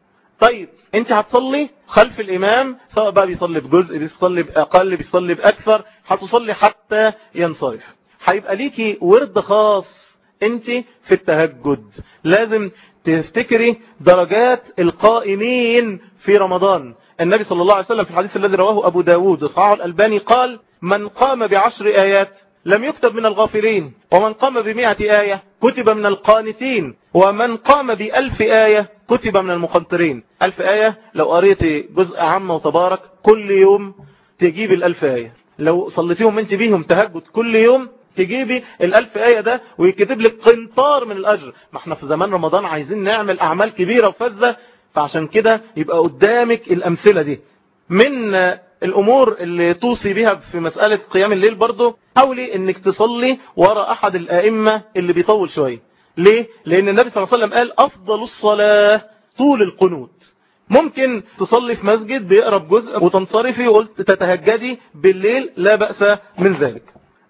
طيب أنت هتصلي خلف الإمام سواء بقى بيصلي بجزء بيصلي بأقل بيصلي بأكثر هتصلي حتى ينصرف. هيبقى ليكي ورد خاص أنت في التهجد. لازم تفتكري درجات القائمين في رمضان. النبي صلى الله عليه وسلم في الحديث الذي رواه أبو داود صحيح الألباني قال من قام بعشر آيات لم يكتب من الغافلين ومن قام بمئة آية كتب من القانتين ومن قام بألف آية كتب من المقنطرين. ألف آية لو قريت جزء عامة وتبارك كل يوم تجيب الألف آية. لو صليتيهم انت بيهم تهجد كل يوم تجيبي الألف آية ده ويكتب لك قنطار من الأجر. ما إحنا في زمان رمضان عايزين نعمل أعمال كبيرة وفذة فعشان كده يبقى قدامك الأمثلة دي. من الأمور اللي توصي بها في مسألة قيام الليل برضو حاولي إنك تصلي وراء أحد الآئمة اللي بيطول شوية. ليه؟ لأن النبي صلى الله عليه وسلم قال أفضل الصلاة طول القنوت. ممكن تصلي في مسجد بيقرب جزء وتنصرفي وقلت تتهجدي بالليل لا بأس من ذلك.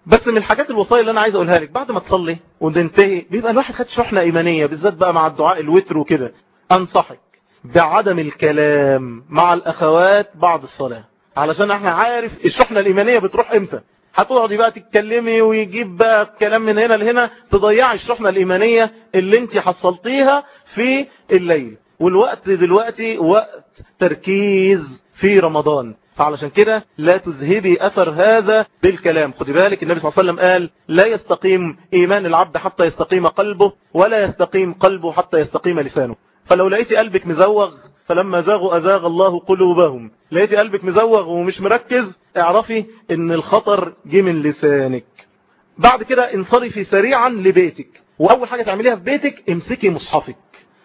بس من الحاجات الوصايا اللي أنا عايز أقولها لك بعد ما تصلي وتنتهي بيبقى الواحد خد شحنة إيمانية بالذات بقى مع الدعاء الوتر وكده. أنصحك بعدم الكلام مع الأخوات بعد الصلاة. علشان إحنا عارف الشحنة الإيمانية بتروح إمتى. هتقعدي بقى تتكلمي ويجيب بقى كلام من هنا لهنا تضيعي الشحنة الإيمانية اللي انت حصلتيها في الليل. والوقت دلوقتي وقت تركيز في رمضان. فعلشان كده لا تذهبي أثر هذا بالكلام. خدي بالك النبي صلى الله عليه وسلم قال لا يستقيم إيمان العبد حتى يستقيم قلبه ولا يستقيم قلبه حتى يستقيم لسانه. فلو لقيتي قلبك مزوغ فلما زاغوا أزاغ الله قلوبهم. لقيتي قلبك مزوغ ومش مركز؟ اعرفي إن الخطر جه من لسانك. بعد كده انصرفي سريعا لبيتك. وأول حاجة تعمليها في بيتك امسكي مصحفك.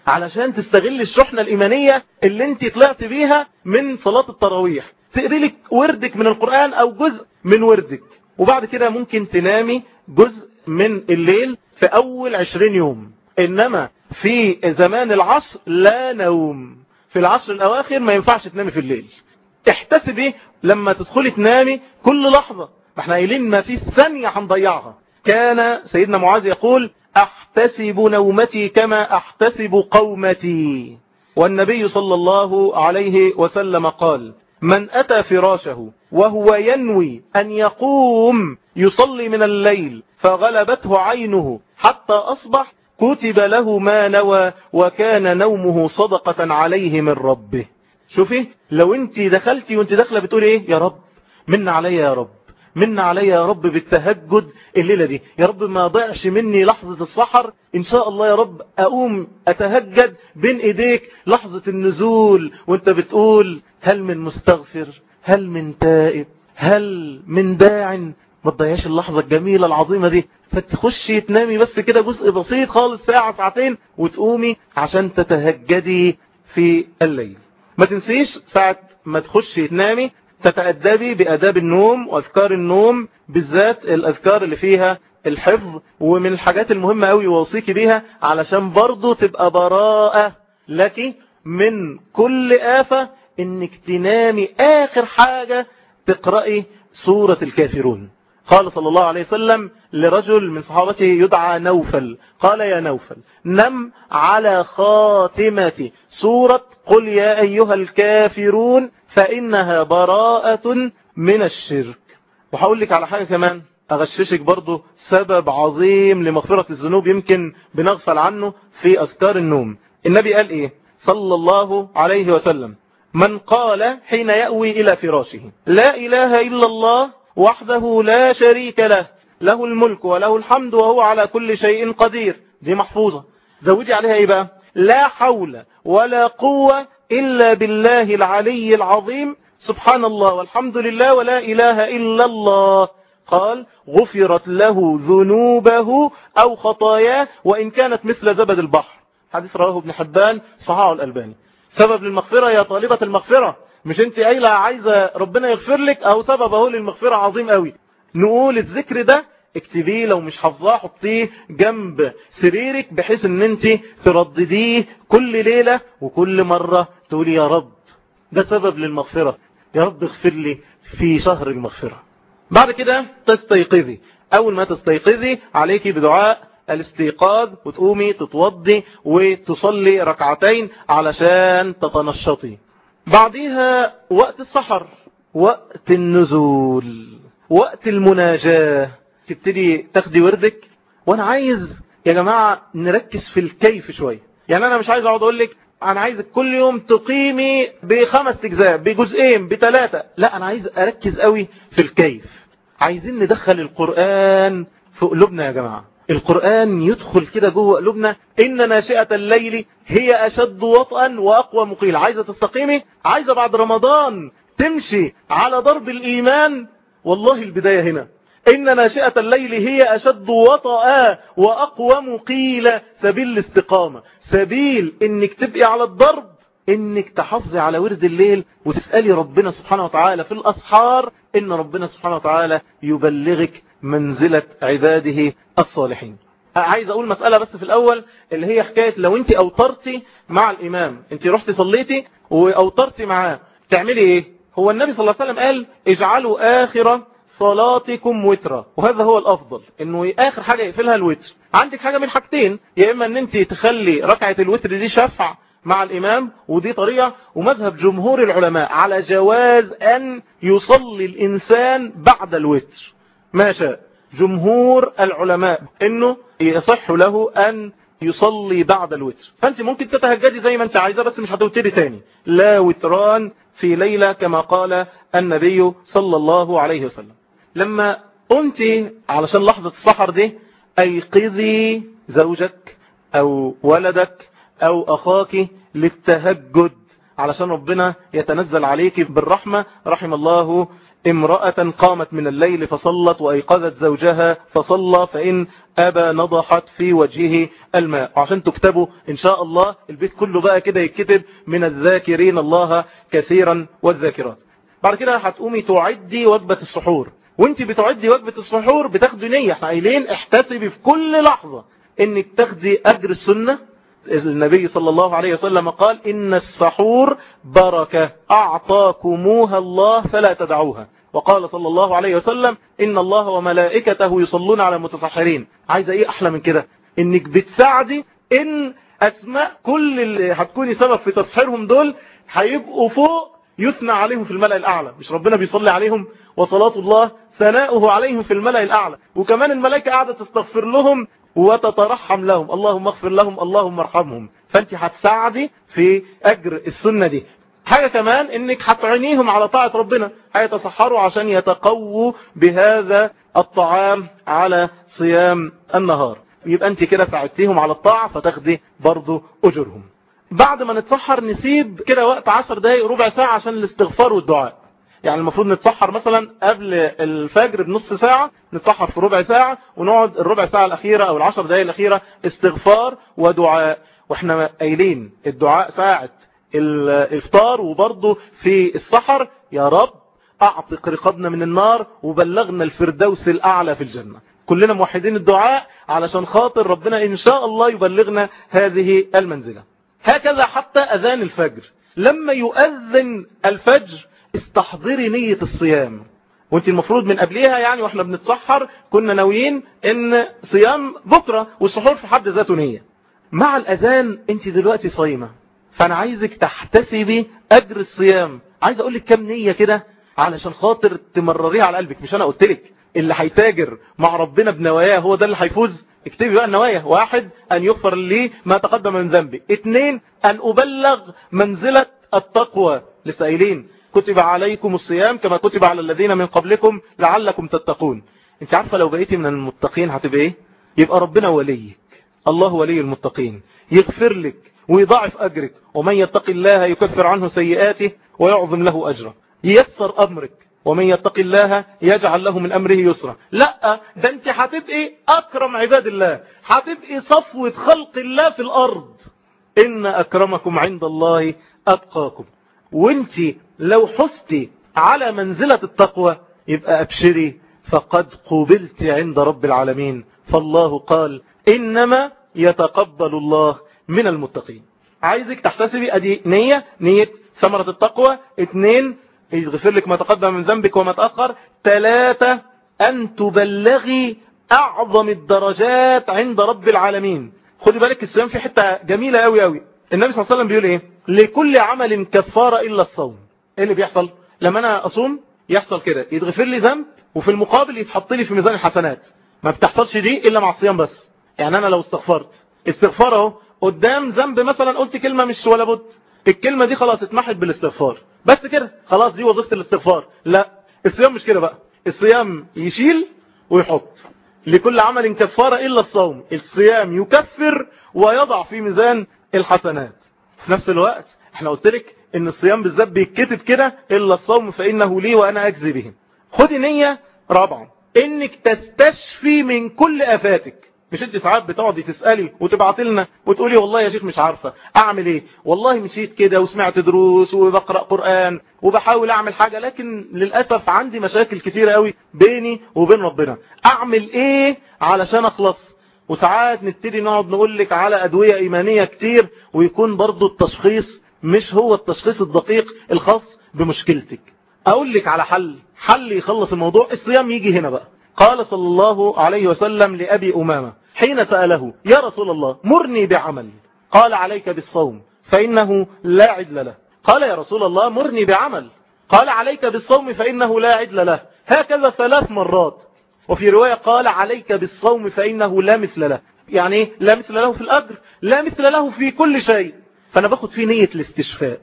علشان تستغل الشحنة الإيمانية اللي انت طلعت بيها من صلاة التراويح. تقري لك وردك من القرآن أو جزء من وردك. وبعد كده ممكن تنامي جزء من الليل في أول عشرين يوم. إنما في زمان العصر لا نوم. في العصر الأواخر ما ينفعش تنامي في الليل. احتسبي لما تدخلي تنامي كل لحظة. ما إحنا قايلين ما في ثانية هنضيعها. كان سيدنا معاذ يقول أحتسب نومتي كما أحتسب قومتي. والنبي صلى الله عليه وسلم قال من أتى فراشه وهو ينوي أن يقوم يصلي من الليل فغلبته عينه حتى أصبح كتب له ما نوى وكان نومه صدقة عليه من ربه. شوفي لو انت دخلتي وانت داخلة بتقولي إيه؟ يا رب من عليا يا رب من عليا يا رب بالتهجد الليلة دي. يا رب ما ضيعش مني لحظة السحر. إن شاء الله يا رب أقوم أتهجد بين إيديك لحظة النزول. وانت بتقول هل من مستغفر؟ هل من تائب؟ هل من داع؟ ما تضيعش اللحظة الجميلة العظيمة دي. فتخشي تنامي بس كده جزء بسيط خالص ساعة ساعتين وتقومي عشان تتهجدي في الليل. ما تنسيش ساعة ما تخشي تنامي تتأدبي بأداب النوم وأذكار النوم بالذات الأذكار اللي فيها الحفظ ومن الحاجات المهمة قوي ووصيك بيها علشان برضو تبقى براءة لك من كل آفة إنك تنامي آخر حاجة تقرأي سورة الكافرون. قال صلى الله عليه وسلم لرجل من صحابته يدعى نوفل. قال يا نوفل نم على خاتمة سورة قل يا أيها الكافرون فإنها براءة من الشرك. وهقول لك على حاجة كمان أغششك برضو سبب عظيم لمغفرة الذنوب يمكن بنغفل عنه في أذكار النوم. النبي قال إيه؟ صلى الله عليه وسلم من قال حين يأوي إلى فراشه لا إله إلا الله وحده لا شريك له له الملك وله الحمد وهو على كل شيء قدير دي محفوظة. زودي عليها إيه بقى؟ لا حول ولا قوة إلا بالله العلي العظيم. سبحان الله والحمد لله ولا إله إلا الله. قال غفرت له ذنوبه أو خطاياه وإن كانت مثل زبد البحر. حديث رواه ابن حبان صحاح الألباني. سبب للمغفرة يا طالبة المغفرة. مش انت قايلة عايزة ربنا يغفر لك؟ أو سبب أهو للمغفرة عظيم قوي. نقول الذكر ده اكتبيه لو مش حافظاه حطيه جنب سريرك بحيث إن انت تردديه كل ليلة وكل مرة تقولي يا رب ده سبب للمغفرة. يا رب اغفر لي في شهر المغفرة. بعد كده تستيقظي. أول ما تستيقظي عليكي بدعاء الاستيقاظ وتقومي تتوضي وتصلي ركعتين علشان تتنشطي. بعديها وقت السحر وقت النزول وقت المناجاة. تبتدي تاخدي وردك وأنا عايز يا جماعة نركز في الكيف شوية. يعني أنا مش عايز أقعد أقول لك أنا عايزك كل يوم تقيمي بخمس أجزاء بجزئين بثلاثة لا أنا عايز أركز قوي في الكيف. عايزين ندخل القرآن في قلوبنا يا جماعة. القرآن يدخل كده جوه قلوبنا إن ناشئة الليل هي أشد وطئا وأقوى مقيل. عايزة تستقيمي؟ عايزة بعد رمضان تمشي على ضرب الإيمان؟ والله البداية هنا. إن ناشئة الليل هي أشد وطأ وأقوى مقيل. سبيل الاستقامة. سبيل إنك تبقي على الضرب إنك تحافظي على ورد الليل وتسألي ربنا سبحانه وتعالى في الأسحار إن ربنا سبحانه وتعالى يبلغك منزلة عباده الصالحين. عايز أقول مسألة بس في الأول اللي هي حكاية لو أنت أوترتي مع الإمام أنت رحت صليتي واوترتي معاه تعملي إيه؟ هو النبي صلى الله عليه وسلم قال اجعلوا آخر صلاتكم وترا. وهذا هو الأفضل إنه آخر حاجة يقفلها الوتر. عندك حاجة من حاجتين يا إما إن أنت تخلي ركعة الوتر دي شفع مع الإمام ودي طريقة ومذهب جمهور العلماء على جواز أن يصلي الإنسان بعد الوتر. ما شاء جمهور العلماء إنه يصح له أن يصلي بعد الوتر. فأنت ممكن تتهجدي زي ما أنت عايزة بس مش هتوتري تاني. لا وتران في ليلة كما قال النبي صلى الله عليه وسلم. لما قمت علشان لحظة السحر دي أيقظي زوجك أو ولدك أو أخاك للتهجد علشان ربنا يتنزل عليك بالرحمة رحم الله امرأة قامت من الليل فصلت وأيقظت زوجها فصلى فإن أبى نضحت في وجهه الماء. وعشان تكتبوا إن شاء الله البيت كله بقى كده يكتب من الذاكرين الله كثيرا والذاكرات. بعد كده هتقومي تعدي وجبة السحور. وانت بتعدي وجبة السحور بتاخدي نية. إحنا قايلين احتسبي في كل لحظة إنك تاخدي أجر السنة النبي صلى الله عليه وسلم قال إن السحور بركة أعطاكموها الله فلا تدعوها. وقال صلى الله عليه وسلم إن الله وملائكته يصلون على المتسحرين عايزة إيه أحلى من كده؟ إنك بتساعدي إن أسماء كل اللي هتكوني سبب في تسحيرهم دول هيبقوا فوق يثنى عليهم في الملأ الأعلى. مش ربنا بيصلي عليهم وصلاة الله ثناؤه عليهم في الملأ الأعلى. وكمان الملائكة قاعدة تستغفر لهم وتترحم لهم. اللهم اغفر لهم اللهم ارحمهم. فأنت هتساعدي في أجر السنة دي. حاجة كمان إنك هتعينيهم على طاعة ربنا. هيتصحروا عشان يتقووا بهذا الطعام على صيام النهار. يبقى أنت كده ساعدتيهم على الطاعة فتاخدي برضو أجرهم. بعد ما نتسحر نسيب كده وقت عشر دقايق ربع ساعة عشان الاستغفار والدعاء. يعني المفروض نتسحر مثلا قبل الفجر بنص ساعة نتسحر في ربع ساعة ونقعد الربع ساعة الأخيرة أو العشر دقايق الأخيرة استغفار ودعاء. وإحنا قايلين الدعاء ساعة الإفطار وبرضه في السحر. يا رب اعتق رقابنا من النار وبلغنا الفردوس الأعلى في الجنة. كلنا موحدين الدعاء علشان خاطر ربنا إن شاء الله يبلغنا هذه المنزلة. هكذا حتى أذان الفجر. لما يؤذن الفجر استحضري نية الصيام. وانت المفروض من قبلها يعني وإحنا بنتسحر كنا ناويين إن صيام بكرة والسحور في حد ذاته نية. مع الأذان انت دلوقتي صايمة. فأنا عايزك تحتسبي أجر الصيام. عايز أقول لك نية كده علشان خاطر تمرريها على قلبك. مش أنا قلت لك. اللي هيتاجر مع ربنا بنواياه هو ده اللي هيفوز. اكتبي بقى النوايا. واحد أن يغفر لي ما تقدم من ذنبي. اثنين أن أبلغ منزلة التقوى. لسه قايلين كتب عليكم الصيام كما كتب على الذين من قبلكم لعلكم تتقون. انت عارفة لو بقيتي من المتقين هتبقى إيه؟ يبقى ربنا وليك. الله ولي المتقين. يغفر لك ويضاعف أجرك. ومن يتق الله يكفر عنه سيئاته ويعظم له أجره. ييسر أمرك. ومن يتق الله يجعل له من أمره يسرا. لا ده انت هتبقي أكرم عباد الله. هتبقي صفوة خلق الله في الأرض. إن أكرمكم عند الله أتقاكم. وانت لو حستي على منزلة التقوى يبقى أبشري فقد قبلت عند رب العالمين. فالله قال إنما يتقبل الله من المتقين. عايزك تحتسبي أدي نية نية ثمرة التقوى. اثنين يغفر لك ما تقدم من ذنبك وما تأخر. ثلاثة أن تبلغي أعظم الدرجات عند رب العالمين. خدي بالك الصيام في حتة جميلة قوي قوي النبي صلى الله عليه وسلم بيقول إيه؟ لكل عمل كفارة إلا الصوم. إيه اللي بيحصل؟ لما أنا أصوم يحصل كده يتغفر لي ذنب وفي المقابل يتحط لي في ميزان الحسنات. ما بتحصلش دي إلا مع الصيام بس. يعني أنا لو استغفرت استغفار أهو قدام ذنب مثلا قلت كلمة مش ولا بد. الكلمة دي خلاص اتمحت بالاستغفار. بس كده خلاص دي وظيفة الاستغفار. لا الصيام مش كده بقى. الصيام يشيل ويحط. لكل عمل كفارة إلا الصوم. الصيام يكفر ويضع في ميزان الحسنات. في نفس الوقت إحنا قلت لك إن الصيام بالذات بيتكتب كده إلا الصوم فإنه لي وأنا أجزي به. خدي نية رابعا إنك تستشفي من كل آفاتك. مش أنت ساعات بتقعدي تسألي وتبعت لنا وتقولي والله يا شيخ مش عارفة. أعمل إيه؟ والله مشيت كده وسمعت دروس وبقرأ قرآن وبحاول أعمل حاجة لكن للأسف عندي مشاكل كتيرة قوي بيني وبين ربنا. أعمل إيه علشان أخلص؟ وساعات نبتدي نقعد نقول لك على أدوية إيمانية كتير ويكون برضو التشخيص مش هو التشخيص الدقيق الخاص بمشكلتك. أقول لك على حل. حل يخلص الموضوع. الصيام يجي هنا بقى. قال صلى الله عليه وسلم لأبي أمامة حين سأله يا رسول الله مرني بعمل. قال عليك بالصوم فإنه لا عدل له. قال يا رسول الله مرني بعمل. قال عليك بالصوم فإنه لا عدل له. هكذا ثلاث مرات. وفي رواية قال عليك بالصوم فإنه لا مثل له. يعني لا مثل له في الأجر لا مثل له في كل شيء. فأنا باخد فيه نية الاستشفاء.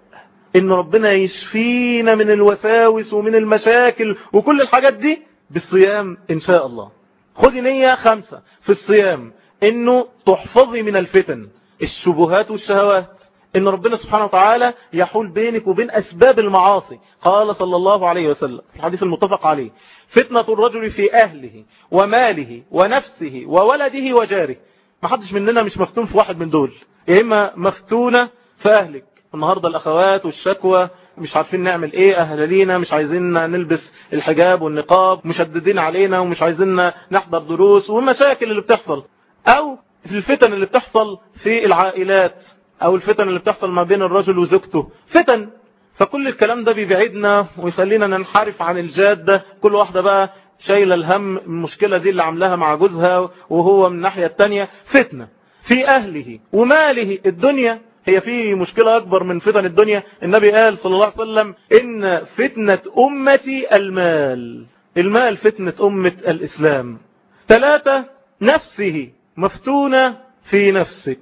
إن ربنا يشفينا من الوساوس ومن المشاكل وكل الحاجات دي بالصيام إن شاء الله. خدي نية خمسة في الصيام. إنه تحفظي من الفتن. الشبهات والشهوات. إن ربنا سبحانه وتعالى يحول بينك وبين أسباب المعاصي. قال صلى الله عليه وسلم في الحديث المتفق عليه فتنة الرجل في أهله وماله ونفسه وولده وجاره. ما حدش مننا مش مفتون في واحد من دول. يا إما مفتونة في أهلك النهاردة الأخوات والشكوى مش عارفين نعمل إيه اهلالينا مش عايزين نلبس الحجاب والنقاب مشددين علينا ومش عايزين نحضر دروس والمشاكل اللي بتحصل. أو الفتن اللي بتحصل في العائلات أو الفتن اللي بتحصل ما بين الرجل وزوجته. فتن! فكل الكلام ده بيبعدنا ويخلينا ننحرف عن الجادة كل واحدة بقى شايلة الهم المشكلة دي اللي عملها مع جوزها وهو من الناحية التانية. فتنة! في أهله وماله الدنيا. هي في مشكلة أكبر من فتن الدنيا. النبي قال صلى الله عليه وسلم إن فتنة أمتي المال. المال فتنة أمة الإسلام. ثلاثة نفسه مفتونة في نفسك.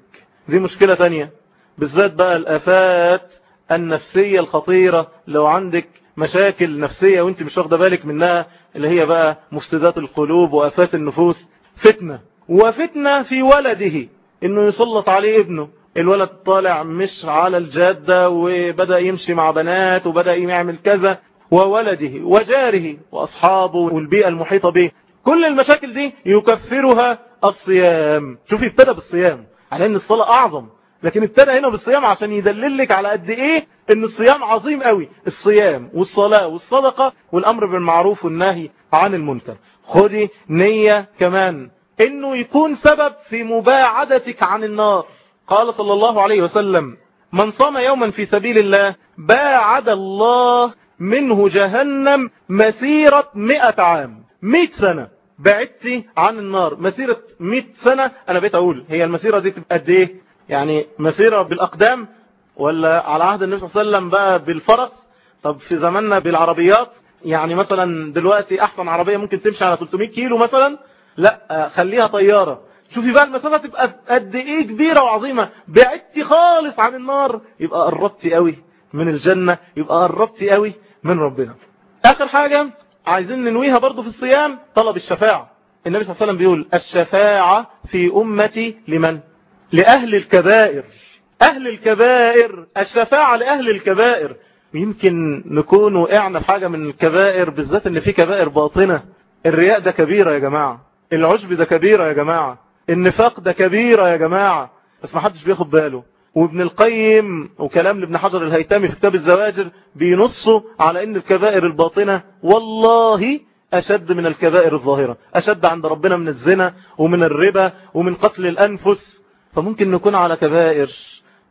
دي مشكلة تانية. بالذات بقى الآفات النفسية الخطيرة. لو عندك مشاكل نفسية وأنت مش واخدة بالك منها اللي هي بقى مفسدات القلوب وآفات النفوس فتنة. وفتنة في ولده. إنه يسلط عليه ابنه. الولد طالع مش على الجادة وبدأ يمشي مع بنات وبدأ يعمل كذا وولده وجاره وأصحابه والبيئة المحيطة به. كل المشاكل دي يكفرها الصيام. شوفي ابتدى بالصيام على إن الصلاة أعظم. لكن ابتدى هنا بالصيام عشان يدللك على قد إيه إن الصيام عظيم قوي الصيام والصلاة والصدقة والأمر بالمعروف والنهي عن المنكر. خدي نية كمان. إنه يكون سبب في مباعدتك عن النار. قال صلى الله عليه وسلم من صام يوما في سبيل الله باعد الله منه جهنم مسيرة مئة عام. مئة سنة بعدتي عن النار. مسيرة مئة سنة أنا بقيت أقول هي المسيرة دي تبقى قد إيه؟ يعني مسيرة بالأقدام ولا على عهد النبي صلى الله عليه وسلم بقى بالفرس؟ طب في زماننا بالعربيات يعني مثلا دلوقتي أحسن عربية ممكن تمشي على 300 كيلو مثلا لا خليها طيارة. شوفي بقى المسافة تبقى قد إيه كبيرة وعظيمة. بعدتي خالص عن النار. يبقى قربتي قوي من الجنة يبقى قربتي قوي من ربنا. آخر حاجة عايزين ننويها برضو في الصيام طلب الشفاعة. النبي صلى الله عليه وسلم بيقول الشفاعة في أمتي لمن؟ لأهل الكبائر. أهل الكبائر. الشفاعة لأهل الكبائر. يمكن نكون وقعنا في حاجة من الكبائر بالذات إن في كبائر باطنة. الرياء ده كبيرة يا جماعة. العجب ده كبيرة يا جماعة. النفاق ده كبيرة يا جماعة. بس ما حدش بياخد باله. وابن القيم وكلام لابن حجر الهيتمي في كتاب الزواجر بينصوا على إن الكبائر الباطنة والله أشد من الكبائر الظاهرة. أشد عند ربنا من الزنا ومن الربا ومن قتل الأنفس. فممكن نكون على كبائر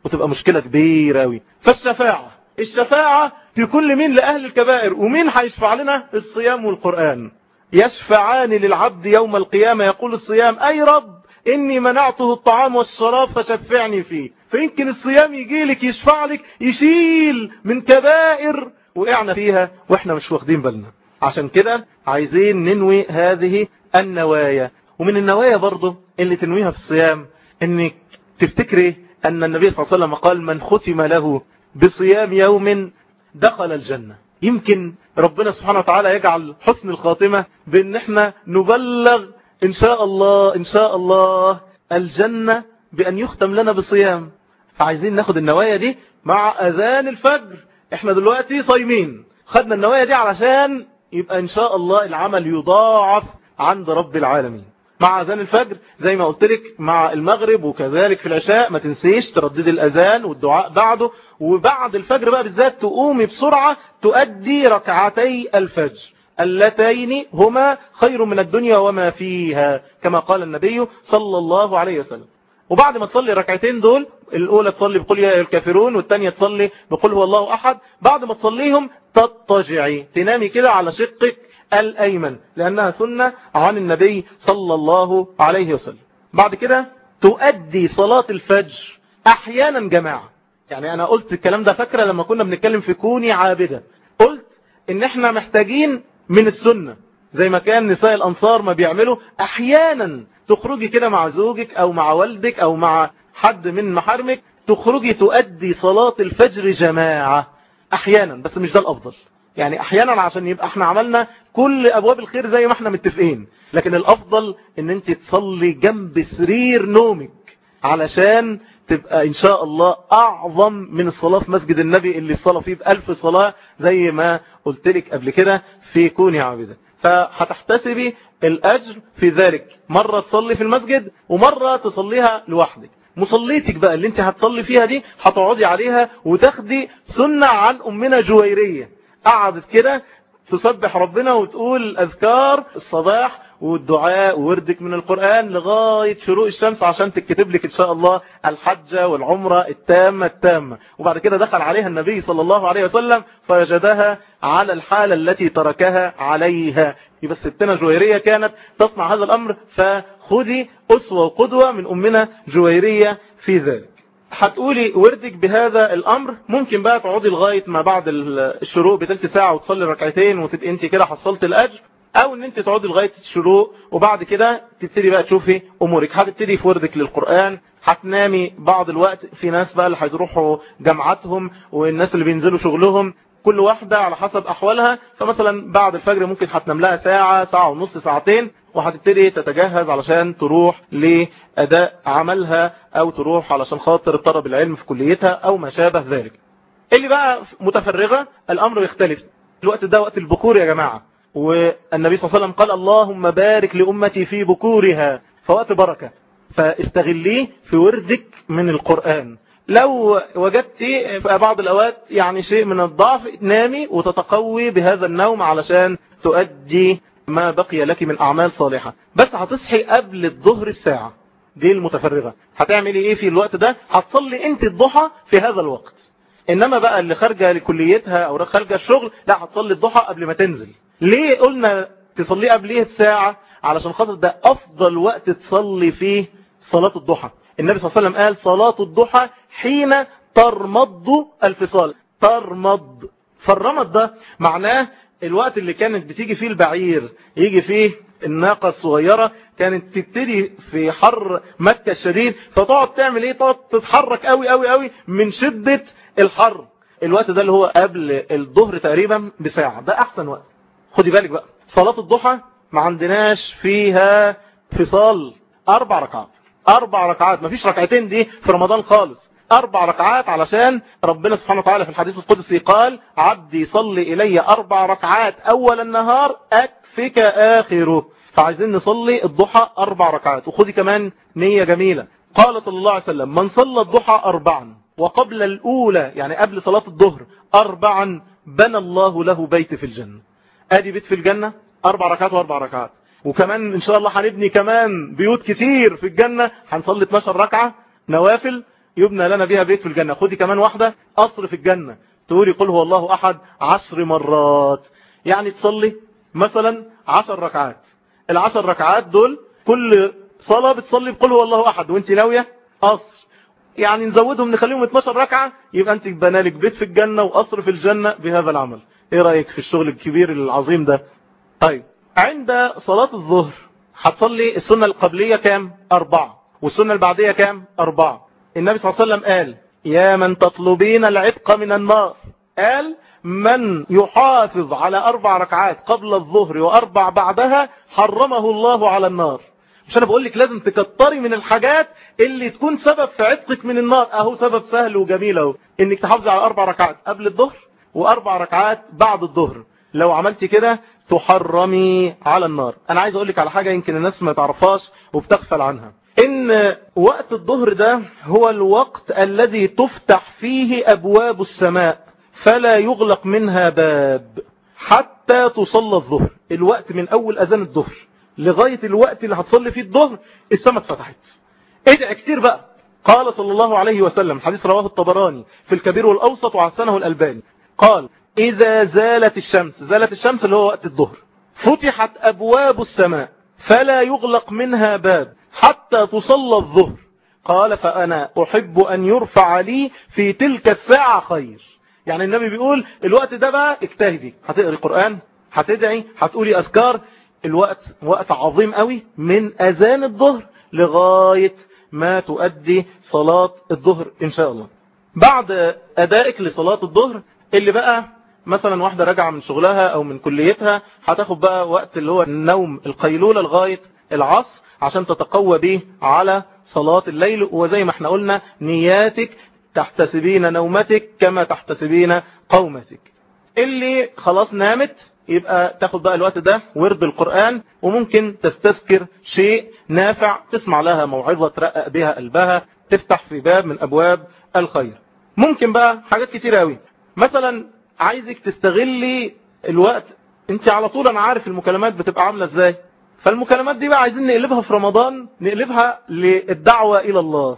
وتبقى مشكلة كبيرة أوي. فالشفاعة. الشفاعة في كل مين لأهل الكبائر. ومين هيشفع لنا؟ الصيام والقرآن. يشفعان للعبد يوم القيامة. يقول الصيام أي رب إني منعته الطعام والشراب فشفعني فيه. فيمكن الصيام يجيلك يشفع لك يشيل من كبائر وقعنا فيها وإحنا مش واخدين بالنا. عشان كده عايزين ننوي هذه النوايا. ومن النوايا برضو اللي تنويها في الصيام إنك تفتكري أن النبي صلى الله عليه وسلم قال من ختم له بصيام يوم دخل الجنة. يمكن ربنا سبحانه وتعالى يجعل حسن الخاتمة بأن إحنا نبلغ إن شاء الله إن شاء الله الجنة بأن يختم لنا بصيام فعايزين ناخد النوايا دي مع أذان الفجر. إحنا دلوقتي صايمين. خدنا النوايا دي علشان يبقى إن شاء الله العمل يضاعف عند رب العالمين. مع أذان الفجر زي ما قلت لك مع المغرب وكذلك في العشاء ما تنسيش تردد الأذان والدعاء بعده. وبعد الفجر بقى بالذات تقومي بسرعة تؤدي ركعتي الفجر. اللتين هما خير من الدنيا وما فيها كما قال النبي صلى الله عليه وسلم. وبعد ما تصلي ركعتين دول الأولى تصلي بقول يا الكافرون والتانية تصلي بقول هو الله أحد. بعد ما تصليهم تضطجعي تنامي كده على شقك الأيمن لأنها سنة عن النبي صلى الله عليه وسلم. بعد كده تؤدي صلاة الفجر أحيانا جماعة. يعني أنا قلت الكلام ده فاكرة لما كنا بنتكلم في كوني عابدة قلت إن إحنا محتاجين من السنة زي ما كان نساء الأنصار ما بيعملوا أحيانا تخرجي كده مع زوجك أو مع والدك أو مع حد من محارمك تخرجي تؤدي صلاة الفجر جماعة أحيانا. بس مش ده الأفضل. يعني أحيانا عشان يبقى إحنا عملنا كل أبواب الخير زي ما إحنا متفقين. لكن الأفضل إن أنت تصلي جنب سرير نومك علشان تبقى إن شاء الله أعظم من الصلاة في مسجد النبي اللي الصلاة فيه بألف صلاة زي ما قلت لك قبل كده في كوني عابدة. فهتحتسبي الأجر في ذلك. مرة تصلي في المسجد ومرة تصليها لوحدك. مصليتك بقى اللي أنت هتصلي فيها دي هتقعدي عليها وتاخدي سنة عن أمنا جويرية. قعدت كده تسبح ربنا وتقول أذكار الصباح والدعاء ووردك من القرآن لغاية شروق الشمس عشان تكتب لك إن شاء الله الحجة والعمرة التامة التامة. وبعد كده دخل عليها النبي صلى الله عليه وسلم فوجدها على الحالة التي تركها عليها. يبقى الستنا جويرية كانت تصنع هذا الأمر فخذي أسوة وقدوة من أمنا جويرية في ذلك. هتقولي وردك بهذا الأمر ممكن بقى تقعدي لغاية ما بعد الشروق بتلت ساعة وتصلي ركعتين وتبقى انت كده حصلت الأجر أو إن انت تقعدي لغاية الشروق وبعد كده تبتدي بقى تشوفي أمورك. هتبتدي في وردك للقرآن هتنامي بعض الوقت. في ناس بقى اللي هيروحوا جامعاتهم والناس اللي بينزلوا شغلهم كل واحدة على حسب أحوالها فمثلا بعد الفجر ممكن هتنام لها ساعة ساعة ونص ساعتين وهتبتدي تتجهز علشان تروح لأداء عملها أو تروح علشان خاطر الطلب العلم في كليتها أو ما شابه ذلك. اللي بقى متفرغة الأمر يختلف. الوقت ده وقت البكور يا جماعة. والنبي صلى الله عليه وسلم قال اللهم بارك لأمتي في بكورها. فوقت بركة. فاستغليه في وردك من القرآن. لو وجدت في بعض الأوقات يعني شيء من الضعف نامي وتتقوي بهذا النوم علشان تؤدي ما بقي لك من أعمال صالحة. بس هتصحي قبل الظهر بساعة. دي المتفرغة. هتعملي إيه في الوقت ده؟ هتصلي أنت الضحى في هذا الوقت. إنما بقى اللي خارجة لكليتها أو خارجة الشغل لا هتصلي الضحى قبل ما تنزل. ليه قلنا تصليه قبليه بساعة؟ علشان خاطر ده أفضل وقت تصلي فيه صلاة الضحى. النبي صلى الله عليه وسلم قال صلاة الضحى حين ترمض الفصال. ترمض. فالرمض ده معناه الوقت اللي كانت بتيجي فيه البعير يجي فيه الناقة الصغيرة كانت تبتدي في حر مكة الشديد فتقعد تعمل إيه؟ تقعد تتحرك قوي قوي قوي من شدة الحر. الوقت ده اللي هو قبل الظهر تقريبا بساعة. ده أحسن وقت. خدي بالك بقى. صلاة الضحى ما عندناش فيها فصال. أربع ركعات. أربع ركعات. مفيش ركعتين دي في رمضان خالص. أربع ركعات علشان ربنا سبحانه وتعالى في الحديث القدسي قال عبدي صلي إلي أربع ركعات أول النهار أكفك آخره. فعايزين نصلي الضحى أربع ركعات وخدي كمان نية جميلة. قال صلى الله عليه وسلم من صلى الضحى اربعا وقبل الأولى يعني قبل صلاة الظهر اربعا بنى الله له بيت في الجنة. أدي بيت في الجنة أربع ركعات وأربع ركعات. وكمان إن شاء الله هنبني كمان بيوت كتير في الجنة هنصلي 12 ركعة نوافل يبنى لنا بها بيت في الجنة. خدي كمان واحدة قصر في الجنة تقولي قل هو الله أحد عشر مرات. يعني تصلي مثلا عشر ركعات. العشر ركعات دول كل صلاة بتصلي بقل هو الله أحد. وأنت ناوية؟ قصر يعني نزودهم نخليهم 12 ركعة. يبقى أنت بنالك بيت في الجنة وقصر في الجنة بهذا العمل. إيه رأيك في الشغل الكبير العظيم ده؟ طيب. عند صلاة الظهر هتصلي السنة القبلية كام؟ أربعة. والسنة البعدية كام؟ أربعة. النبي صلى الله عليه وسلم قال يا من تطلبين العتق من النار. قال من يحافظ على أربع ركعات قبل الظهر وأربع بعدها حرمه الله على النار. مش أنا بقول لك لازم تكتري من الحاجات اللي تكون سبب في عتقك من النار. أهو سبب سهل وجميل أهو. إنك تحافظي على أربع ركعات قبل الظهر وأربع ركعات بعد الظهر. لو عملتي كده تحرمي على النار. أنا عايز أقول لك على حاجة يمكن الناس ما تعرفهاش وبتغفل عنها. إن وقت الظهر ده هو الوقت الذي تفتح فيه أبواب السماء فلا يغلق منها باب حتى تصلى الظهر. الوقت من أول أذان الظهر. لغاية الوقت اللي هتصلي فيه الظهر السماء اتفتحت. ادعي كتير بقى. قال صلى الله عليه وسلم حديث رواه الطبراني في الكبير والأوسط وعسنه الألباني. قال إذا زالت الشمس زالت الشمس اللي هو وقت الظهر. فتحت أبواب السماء فلا يغلق منها باب. حتى تصلى الظهر. قال فأنا أحب أن يرفع لي في تلك الساعة خير. يعني النبي بيقول الوقت ده بقى اجتهدي. هتقري قرآن هتدعي هتقولي أذكار. الوقت وقت عظيم قوي من أذان الظهر لغاية ما تؤدي صلاة الظهر إن شاء الله. بعد أدائك لصلاة الظهر اللي بقى مثلا واحدة راجعة من شغلها أو من كليتها هتاخد بقى وقت اللي هو النوم القيلولة لغاية العصر. عشان تتقوى به على صلاة الليل. وزي ما إحنا قلنا نياتك تحتسبين نومتك كما تحتسبين قومتك. اللي خلاص نامت يبقى تاخد بقى الوقت ده ورد القرآن وممكن تستذكر شيء نافع تسمع لها موعظة ترقق بها قلبها تفتح في باب من أبواب الخير. ممكن بقى حاجات كتير قوي مثلا عايزك تستغلي الوقت. انت على طول أنا عارف المكالمات بتبقى عاملة إزاي. فالمكالمات دي بقى عايزين نقلبها في رمضان نقلبها للدعوة إلى الله.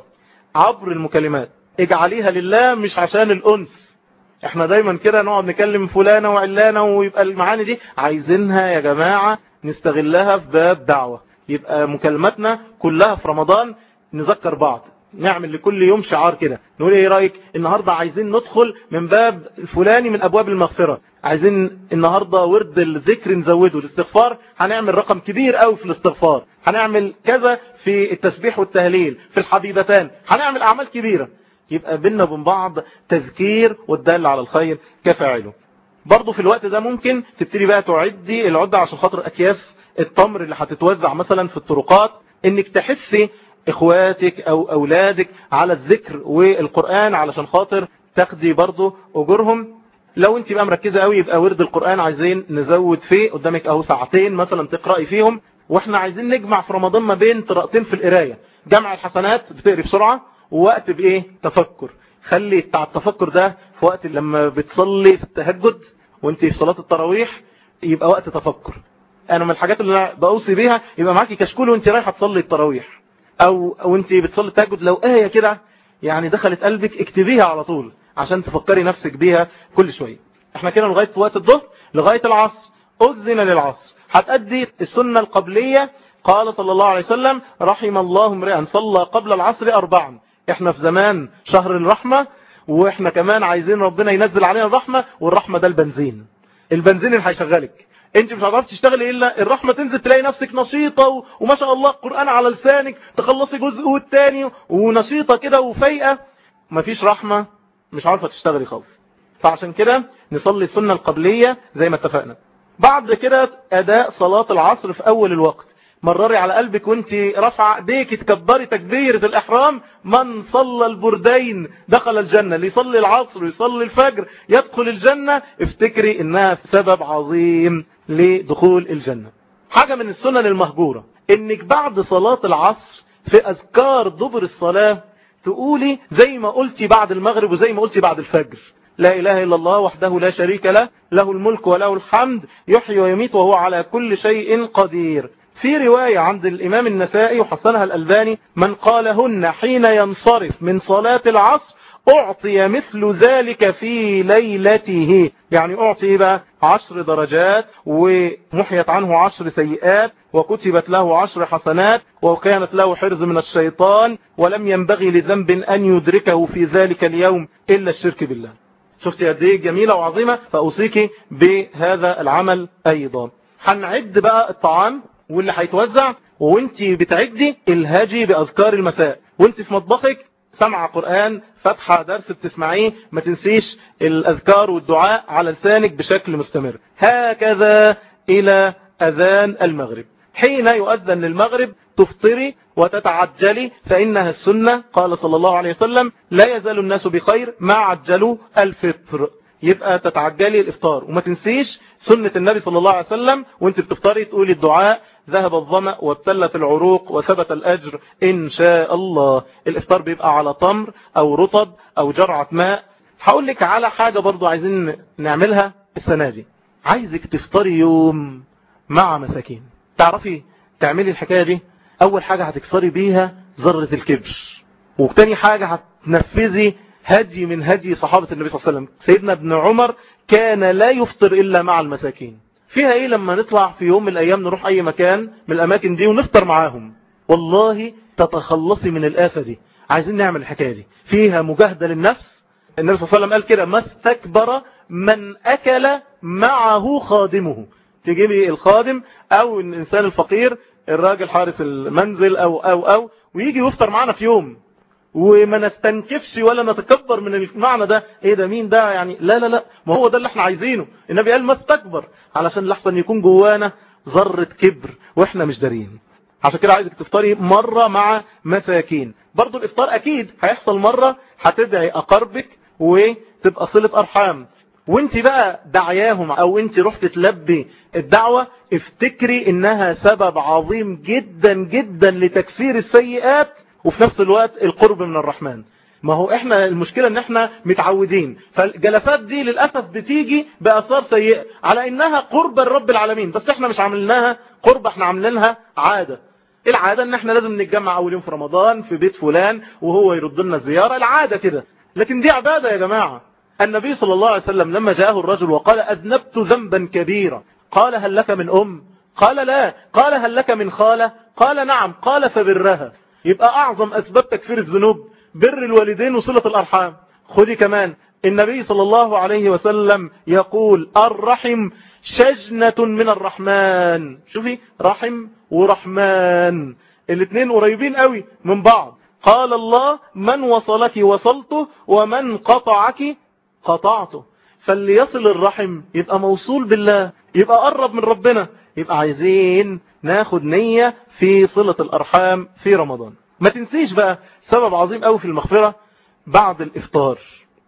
عبر المكالمات. اجعليها لله مش عشان الأنس. إحنا دايما كده نقعد نكلم فلانة وعلانة ويبقى المعاني دي. عايزينها يا جماعة نستغلها في باب دعوة. يبقى مكالماتنا كلها في رمضان نذكر بعض. نعمل لكل يوم شعار كده. نقول إيه رأيك؟ النهاردة عايزين ندخل من باب الفلاني من أبواب المغفرة. عايزين النهاردة ورد الذكر نزوده. الاستغفار هنعمل رقم كبير قوي في الاستغفار. هنعمل كذا في التسبيح والتهليل في الحبيبتان. هنعمل أعمال كبيرة. يبقى بيننا وبين بعض تذكير والدال على الخير كفاعله. برضه في الوقت ده ممكن تبتدي بقى تعدي العدة عشان خاطر أكياس التمر اللي هتتوزع مثلا في الطرقات. إنك تحسي إخواتك أو أولادك على الذكر والقرآن علشان خاطر تاخدي برضه أجورهم. لو انت بقى مركزة قوي يبقى ورد القرآن عايزين نزود فيه قدامك أهو ساعتين مثلا تقرأي فيهم. وإحنا عايزين نجمع في رمضان ما بين قراءتين في القراية. جمع الحسنات بتقري بسرعة ووقت بإيه؟ تفكر. خلي بتاع التفكر ده في وقت لما بتصلي في التهجد وانت في صلاة التراويح يبقى وقت تفكر. أنا من الحاجات اللي أنا بوصي بيها يبقى معاكي كشكول وانت رايحة تصلي التراويح. أو وانت بتصلي التهجد لو آية كده يعني دخلت قلبك اكتبيها على طول عشان تفكري نفسك بيها كل شوية. إحنا كده لغاية وقت الظهر لغاية العصر أذن للعصر. هتأدي السنة القبلية قال صلى الله عليه وسلم رحم الله امرئا صلى قبل العصر اربعا. إحنا في زمان شهر الرحمة وإحنا كمان عايزين ربنا ينزل علينا الرحمة والرحمة ده البنزين. البنزين اللي هيشغلك. انت مش هتعرفي تشتغلي الا الرحمة تنزل تلاقي نفسك نشيطة. وما شاء الله القرآن على لسانك تخلصي جزء والتاني ونشيطة كده وفايقة. مفيش رحمة مش عارفة تشتغلي خالص. فعشان كده نصلي السنة القبلية زي ما اتفقنا. بعد كده أداء صلاة العصر في أول الوقت. مرري على قلبك وانت رافعة ايديك تكبري تكبيرة الإحرام. من صلى البردين دخل الجنة اللي يصلي العصر ويصلي الفجر يدخل الجنة افتكري إنها سبب عظيم. لدخول الجنة. حاجة من السنن المهجورة إنك بعد صلاة العصر في أذكار دبر الصلاة تقولي زي ما قلتي بعد المغرب وزي ما قلتي بعد الفجر. لا إله إلا الله وحده لا شريك له له الملك وله الحمد يحيي ويميت وهو على كل شيء قدير. في رواية عند الإمام النسائي وحسنها الألباني من قالهن حين ينصرف من صلاة العصر أعطي مثل ذلك في ليلته. يعني أعطي بقى؟ عشر درجات ومحيت عنه عشر سيئات وكتبت له عشر حسنات وكانت له حرز من الشيطان ولم ينبغي لذنب أن يدركه في ذلك اليوم إلا الشرك بالله. شفت قد إيه جميلة وعظيمة؟ فأوصيك بهذا العمل أيضا. هنعد بقى الطعام واللي هيتوزع وانت بتعدي إلهاجي بأذكار المساء. وانت في مطبخك سمع قرآن فتحة درس بتسمعيه ما تنسيش الأذكار والدعاء على لسانك بشكل مستمر. هكذا إلى أذان المغرب. حين يؤذن للمغرب تفطري وتتعجلي فإنها السنة. قال صلى الله عليه وسلم لا يزال الناس بخير ما عجلوا الفطر. يبقى تتعجلي الإفطار. وما تنسيش سنة النبي صلى الله عليه وسلم وانت بتفطري تقولي الدعاء ذهب الظمأ وابتلت العروق وثبت الأجر إن شاء الله. الإفطار بيبقى على تمر أو رطب أو جرعة ماء. هقول لك على حاجة برضو عايزين نعملها السنة دي. عايزك تفطري يوم مع مساكين. تعرفي تعملي الحكاية دي؟ أول حاجة هتكسري بيها ذرة الكبر. وتاني حاجة هتنفذي هدي من هدي صحابة النبي صلى الله عليه وسلم. سيدنا ابن عمر كان لا يفطر إلا مع المساكين. فيها إيه لما نطلع في يوم من الأيام نروح أي مكان من الأماكن دي ونفطر معاهم؟ والله تتخلصي من الآفة دي. عايزين نعمل الحكاية دي. فيها مجاهدة للنفس. النبي صلى الله عليه وسلم قال كده ما استكبر من أكل معه خادمه. تجيبي الخادم أو الإنسان الفقير الراجل حارس المنزل أو أو أو ويجي يفطر معنا في يوم. وما نستنكفش ولا نتكبر من المعنى ده. إيه ده؟ مين ده؟ يعني لا لا لا. ما هو ده اللي إحنا عايزينه. النبي قال ما استكبر. علشان لحظة يكون جوانا ذرة كبر وإحنا مش دارين. عشان كده عايزك تفطري مرة مع مساكين. برضو الإفطار أكيد هيحصل مرة هتدعي أقربك وتبقى صلة أرحام. وإنت بقى دعياهم أو إنت رحت تلبي الدعوة افتكري إنها سبب عظيم جدا جدا لتكفير السيئات وفي نفس الوقت القرب من الرحمن. ما هو إحنا المشكلة إن إحنا متعودين. فالجلسات دي للأسف بتيجي بأثار سيئة. على إنها قرب الرب العالمين. بس إحنا مش عاملينها قرب إحنا عاملينها عادة. العادة إن إحنا لازم نتجمع أول يوم في رمضان في بيت فلان وهو يرد لنا الزيارة العادة كده. لكن دي عبادة يا جماعة. النبي صلى الله عليه وسلم لما جاءه الرجل وقال أذنبت ذنبا كبيرا. قال هل لك من أم؟ قال لا. قال هل لك من خالة؟ قال نعم. قال فبرها. يبقى أعظم أسباب تكفير الذنوب بر الوالدين وصلة الأرحام. خدي كمان النبي صلى الله عليه وسلم يقول الرحم شجنة من الرحمن. شوفي رحم ورحمن. الاثنين قريبين قوي من بعض. قال الله من وصلك وصلته ومن قطعك قطعته. فاللي يصل الرحم يبقى موصول بالله يبقى قرب من ربنا يبقى عايزين ناخد نية في صلة الأرحام في رمضان. ما تنسيش بقى سبب عظيم قوي في المغفرة بعد الإفطار.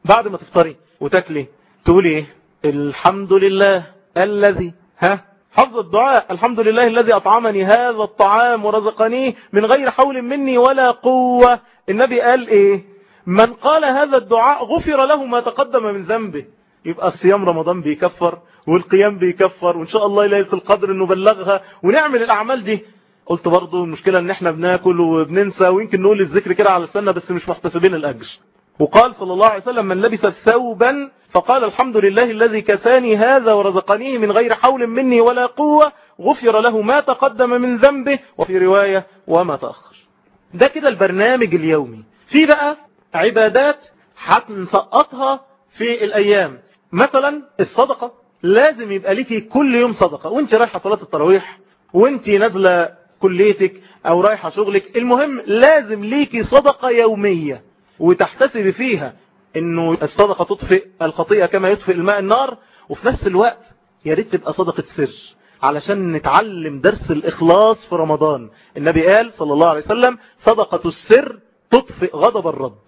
بعد ما تفطري وتاكلي تقولي إيه؟ الحمد لله الذي ها؟ حفظ الدعاء الحمد لله الذي أطعمني هذا الطعام ورزقنيه من غير حول مني ولا قوة. النبي قال إيه؟ من قال هذا الدعاء غفر له ما تقدم من ذنبه. يبقى صيام رمضان بيكفر والقيام بيكفر وإن شاء الله ليلة القدر نبلغها ونعمل الأعمال دي. قلت برضو المشكلة إن إحنا بناكل وبننسى ويمكن نقول الذكر كده على السنة بس مش محتسبين الأجر. وقال صلى الله عليه وسلم من لبس ثوبا فقال الحمد لله الذي كساني هذا ورزقنيه من غير حول مني ولا قوة غفر له ما تقدم من ذنبه وفي رواية وما تأخر. ده كده البرنامج اليومي. في بقى عبادات هنسقطها في الأيام. مثلا الصدقة. لازم يبقى ليكي كل يوم صدقة. وانت رايحة صلاة التراويح وانت نازلة كليتك أو رايحة شغلك المهم لازم ليكي صدقة يومية وتحتسب فيها إنه الصدقة تطفئ الخطيئة كما يطفئ الماء النار وفي نفس الوقت يا ريت تبقى صدقة سر علشان نتعلم درس الإخلاص في رمضان. النبي قال صلى الله عليه وسلم صدقة السر تطفئ غضب الرب.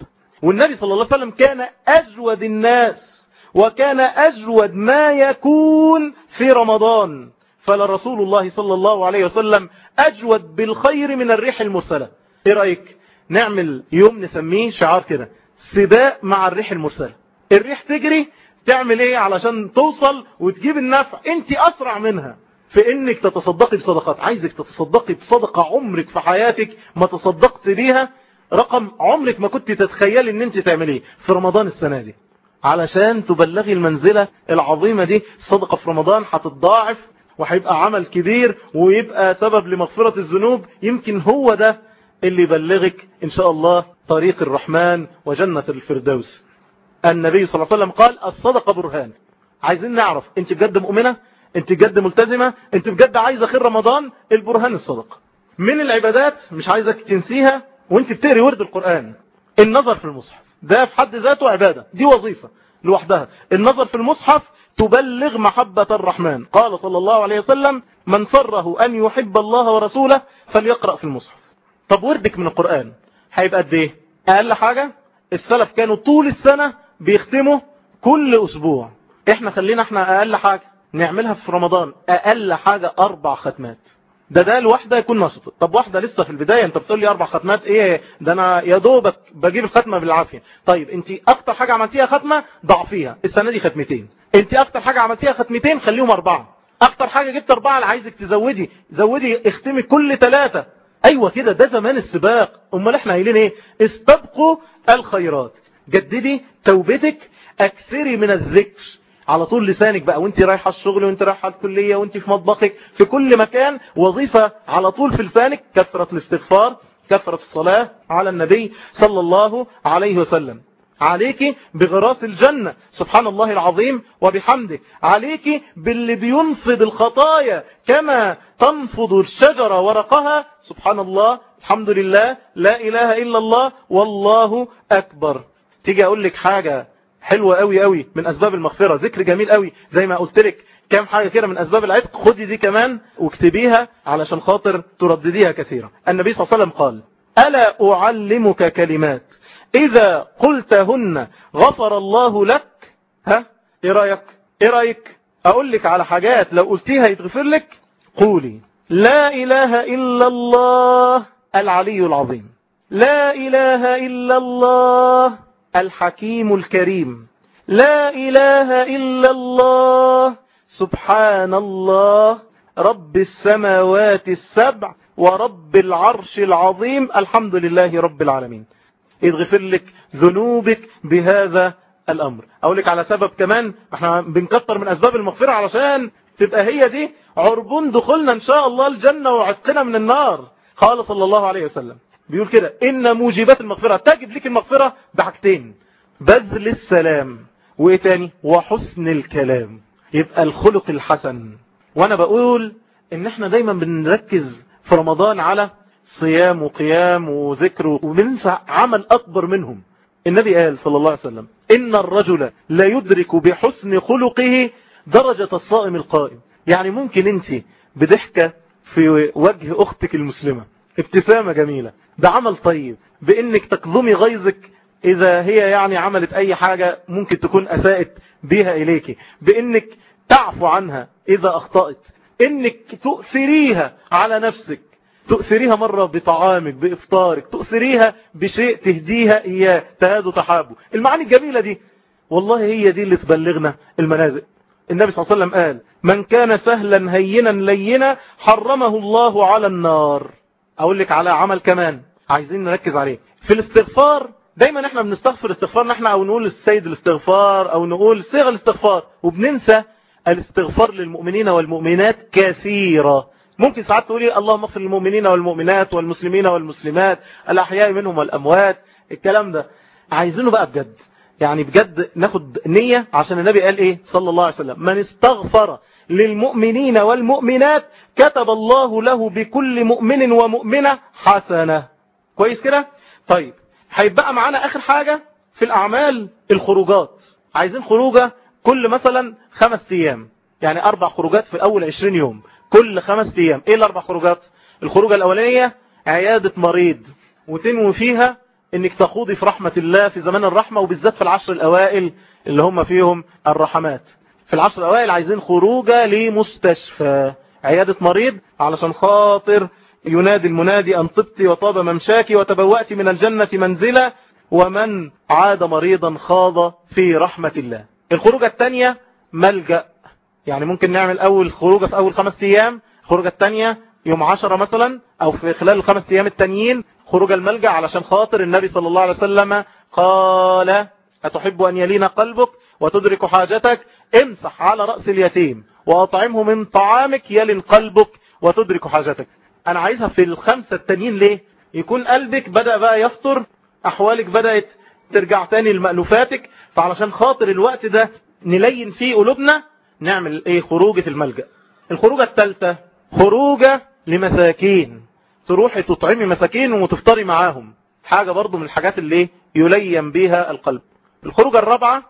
والنبي صلى الله عليه وسلم كان أجود الناس وكان أجود ما يكون في رمضان. فلرسول الله صلى الله عليه وسلم أجود بالخير من الريح المرسلة. إيه رأيك؟ نعمل يوم نسميه شعار كده. سباق مع الريح المرسلة. الريح تجري تعمل إيه علشان توصل وتجيب النفع؟ أنت أسرع منها. في إنك تتصدقي بصدقات. عايزك تتصدقي بصدقة عمرك في حياتك ما تصدقت بيها؟ رقم عمرك ما كنت تتخيلي إن أنت تعمليه في رمضان السنة دي. علشان تبلغي المنزلة العظيمة دي الصدقة في رمضان هتتضاعف وهيبقى عمل كبير ويبقى سبب لمغفرة الذنوب يمكن هو ده اللي يبلغك إن شاء الله طريق الرحمن وجنة الفردوس. النبي صلى الله عليه وسلم قال الصدقة برهان. عايزين نعرف انت بجد مؤمنة؟ انت بجد ملتزمة؟ انت بجد عايزة خير رمضان؟ البرهان الصدقة. من العبادات مش عايزك تنسيها وانت بتقري ورد القرآن. النظر في المصحف. ده في حد ذاته عبادة. دي وظيفة لوحدها. النظر في المصحف تبلغ محبة الرحمن. قال صلى الله عليه وسلم من سره أن يحب الله ورسوله فليقرأ في المصحف. طب وردك من القرآن؟ هيبقى قد إيه؟ أقل حاجة السلف كانوا طول السنة بيختموا كل أسبوع. إحنا خلينا إحنا أقل حاجة نعملها في رمضان أقل حاجة أربع ختمات. ده ده الواحدة يكون نشط طب واحدة لسه في البداية أنت بتقول لي أربع ختمات إيه؟ ده أنا يا دوبك بجيب الختمة بالعافية. طيب أنت أكتر حاجة عملتيها ختمة؟ ضعفيها. السنة دي ختمتين. انت أكتر حاجة عملتيها ختمتين خليهم أربعة. أكتر حاجة جبت أربعة اللي عايزك تزودي زودي اختمي كل ثلاثة أيوه كده ده زمان السباق. أمال إحنا قايلين إيه؟ استبقوا الخيرات. جددي توبتك أكثري من الذكر. على طول لسانك بقى وأنت رايحة الشغل وأنت رايحة الكلية وأنت في مطبخك في كل مكان وظيفة على طول في لسانك. كثرة الاستغفار كثرة الصلاة على النبي صلى الله عليه وسلم. عليك بغراس الجنة. سبحان الله العظيم وبحمده. عليك باللي بينفض الخطايا كما تنفض الشجرة ورقها. سبحان الله الحمد لله. لا إله إلا الله. والله أكبر. تيجي أقول لك حاجة حلوة قوي قوي من أسباب المغفرة. ذكر جميل قوي زي ما قلت لك كام حاجة كده من أسباب العتق. خدي دي كمان واكتبيها علشان خاطر تردديها كثيرا. النبي صلى الله عليه وسلم قال ألا أعلمك كلمات؟ إذا قلتهن غفر الله لك ها إيه رأيك؟ إيه رأيك؟ أقول لك على حاجات لو قلتيها يتغفر لك قولي. لا إله إلا الله العلي العظيم. لا إله إلا الله الحكيم الكريم. لا إله إلا الله سبحان الله رب السماوات السبع ورب العرش العظيم. الحمد لله رب العالمين. يتغفر لك ذنوبك بهذا الأمر. أقول لك على سبب كمان إحنا بنكتر من أسباب المغفرة علشان تبقى هي دي عربون دخولنا إن شاء الله الجنة وعتقنا من النار. قال صلى الله عليه وسلم. بيقول كده إن موجبات المغفرة تجد لك المغفرة بحاجتين بذل السلام وإيه تاني؟ وحسن الكلام. يبقى الخلق الحسن. وأنا بقول إن إحنا دايما بنركز في رمضان على صيام وقيام وذكر وبننسى عمل أكبر منهم. النبي قال صلى الله عليه وسلم إن الرجل لا يدرك بحسن خلقه درجة الصائم القائم. يعني ممكن انت بضحكة في وجه أختك المسلمة ابتسامة جميلة ده عمل طيب بإنك تكظمي غيظك إذا هي يعني عملت أي حاجة ممكن تكون أساءت بها إليك بإنك تعفو عنها إذا أخطأت إنك تؤثريها على نفسك. تؤثريها مرة بطعامك بإفطارك تؤثريها بشيء تهديها إياه تهادوا تحابوا المعاني الجميلة دي والله هي دي اللي تبلغنا المنازل. النبي صلى الله عليه وسلم قال من كان سهلا هينا لينا حرمه الله على النار. أقول لك على عمل كمان عايزين نركز عليه. في الاستغفار دايما إحنا بنستغفر استغفار إحنا أو نقول السيد الاستغفار أو نقول صيغ الاستغفار. وبننسى الاستغفار للمؤمنين والمؤمنات كثيرة. ممكن ساعات تقولي اللهم اغفر للمؤمنين والمؤمنات والمسلمين والمسلمات الأحياء منهم والأموات الكلام ده. عايزينه بقى بجد. يعني بجد ناخد نية عشان النبي قال إيه؟ صلى الله عليه وسلم. من استغفر للمؤمنين والمؤمنات كتب الله له بكل مؤمن ومؤمنة حسنة. كويس كده؟ طيب هيبقى معانا آخر حاجة في الأعمال الخروجات. عايزين خروجة كل مثلا خمس أيام يعني أربع خروجات في أول عشرين يوم. كل خمس أيام. إيه الأربع خروجات؟ الخروجة الأولانية عيادة مريض وتنوي فيها إنك تخوضي في رحمة الله في زمان الرحمة وبالذات في العشر الأوائل اللي هم فيهم الرحمات. في العشر الأوائل عايزين خروجة لمستشفى. عيادة مريض علشان خاطر ينادي المنادي أن طبت وطاب ممشاك وتبوأت من الجنة منزلا ومن عاد مريضا خاض في رحمة الله. الخروجة الثانية ملجأ يعني ممكن نعمل أول خروجة في أول خمس أيام الخروجة الثانية يوم عشرة مثلا أو في خلال الخمس أيام التانيين خروج الملجأ علشان خاطر النبي صلى الله عليه وسلم قال أتحب أن يلين قلبك وتدرك حاجتك؟ امسح على رأس اليتيم وأطعمه من طعامك يلن قلبك وتدرك حاجتك. أنا عايزها في الخمسة التانيين ليه؟ يكون قلبك بدأ بقى يفطر أحوالك بدأت ترجع تاني لمألوفاتك فعلشان خاطر الوقت ده نلين فيه قلوبنا نعمل إيه؟ خروجة الملجأ. الخروجة الثالثة خروجة لمساكين. تروحي تطعمي مساكين وتفطري معاهم. حاجة برضو من الحاجات اللي يلين بيها القلب. الخروجة الرابعة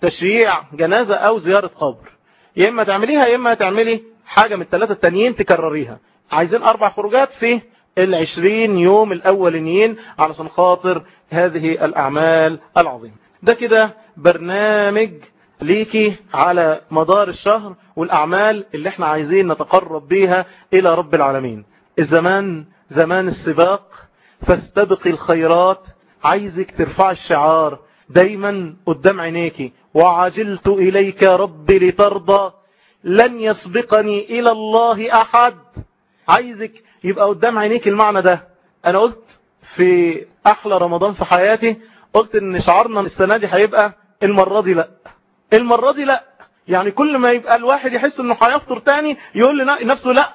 تشييع جنازة أو زيارة قبر. يا إما تعمليها يا إما تعملي حاجة من الثلاثة التانيين تكرريها. عايزين أربع خروجات في العشرين يوم الأولانيين علشان خاطر هذه الأعمال العظيمة. ده كده برنامج ليكي على مدار الشهر والأعمال اللي إحنا عايزين نتقرب بيها إلى رب العالمين. الزمان زمان السباق. فاستبق الخيرات. عايزك ترفع الشعار. دايما قدام عينيكي. وعجلت إليك ربي لترضى. لن يسبقني إلى الله أحد. عايزك يبقى قدام عينيك المعنى ده. أنا قلت في أحلى رمضان في حياتي قلت إن شعارنا السنة دي هيبقى المرة دي لأ. المرة دي لا. يعني كل ما يبقى الواحد يحس إنه هيفطر تاني يقول لنفسه لا.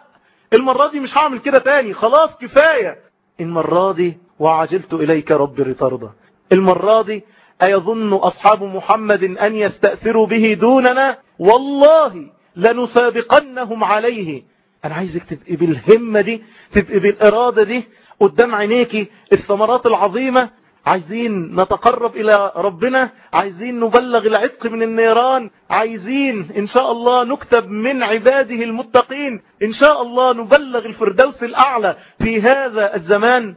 المرة دي مش هعمل كده تاني. خلاص كفاية. المرة دي وعجلت إليك رب لترضى المرة دي أيظن أصحاب محمد أن يستأثروا به دوننا؟ والله لنسابقنهم عليه. أنا عايزك تبقي بالهمة دي تبقي بالإرادة دي قدام عينيكي الثمرات العظيمة عايزين نتقرب إلى ربنا عايزين نبلغ العتق من النيران عايزين إن شاء الله نكتب من عباده المتقين إن شاء الله نبلغ الفردوس الأعلى في هذا الزمان.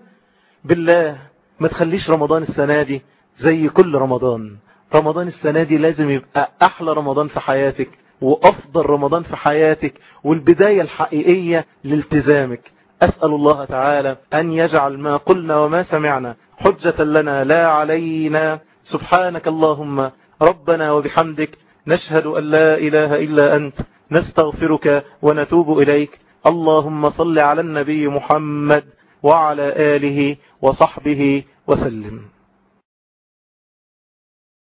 بالله ما تخليش رمضان السنة دي زي كل رمضان. رمضان السنة دي لازم يبقى أحلى رمضان في حياتك وأفضل رمضان في حياتك والبداية الحقيقية لالتزامك. أسأل الله تعالى أن يجعل ما قلنا وما سمعنا حجة لنا لا علينا. سبحانك اللهم. ربنا وبحمدك. نشهد أن لا إله إلا أنت. نستغفرك ونتوب إليك. اللهم صل على النبي محمد وعلى آله وصحبه وسلم.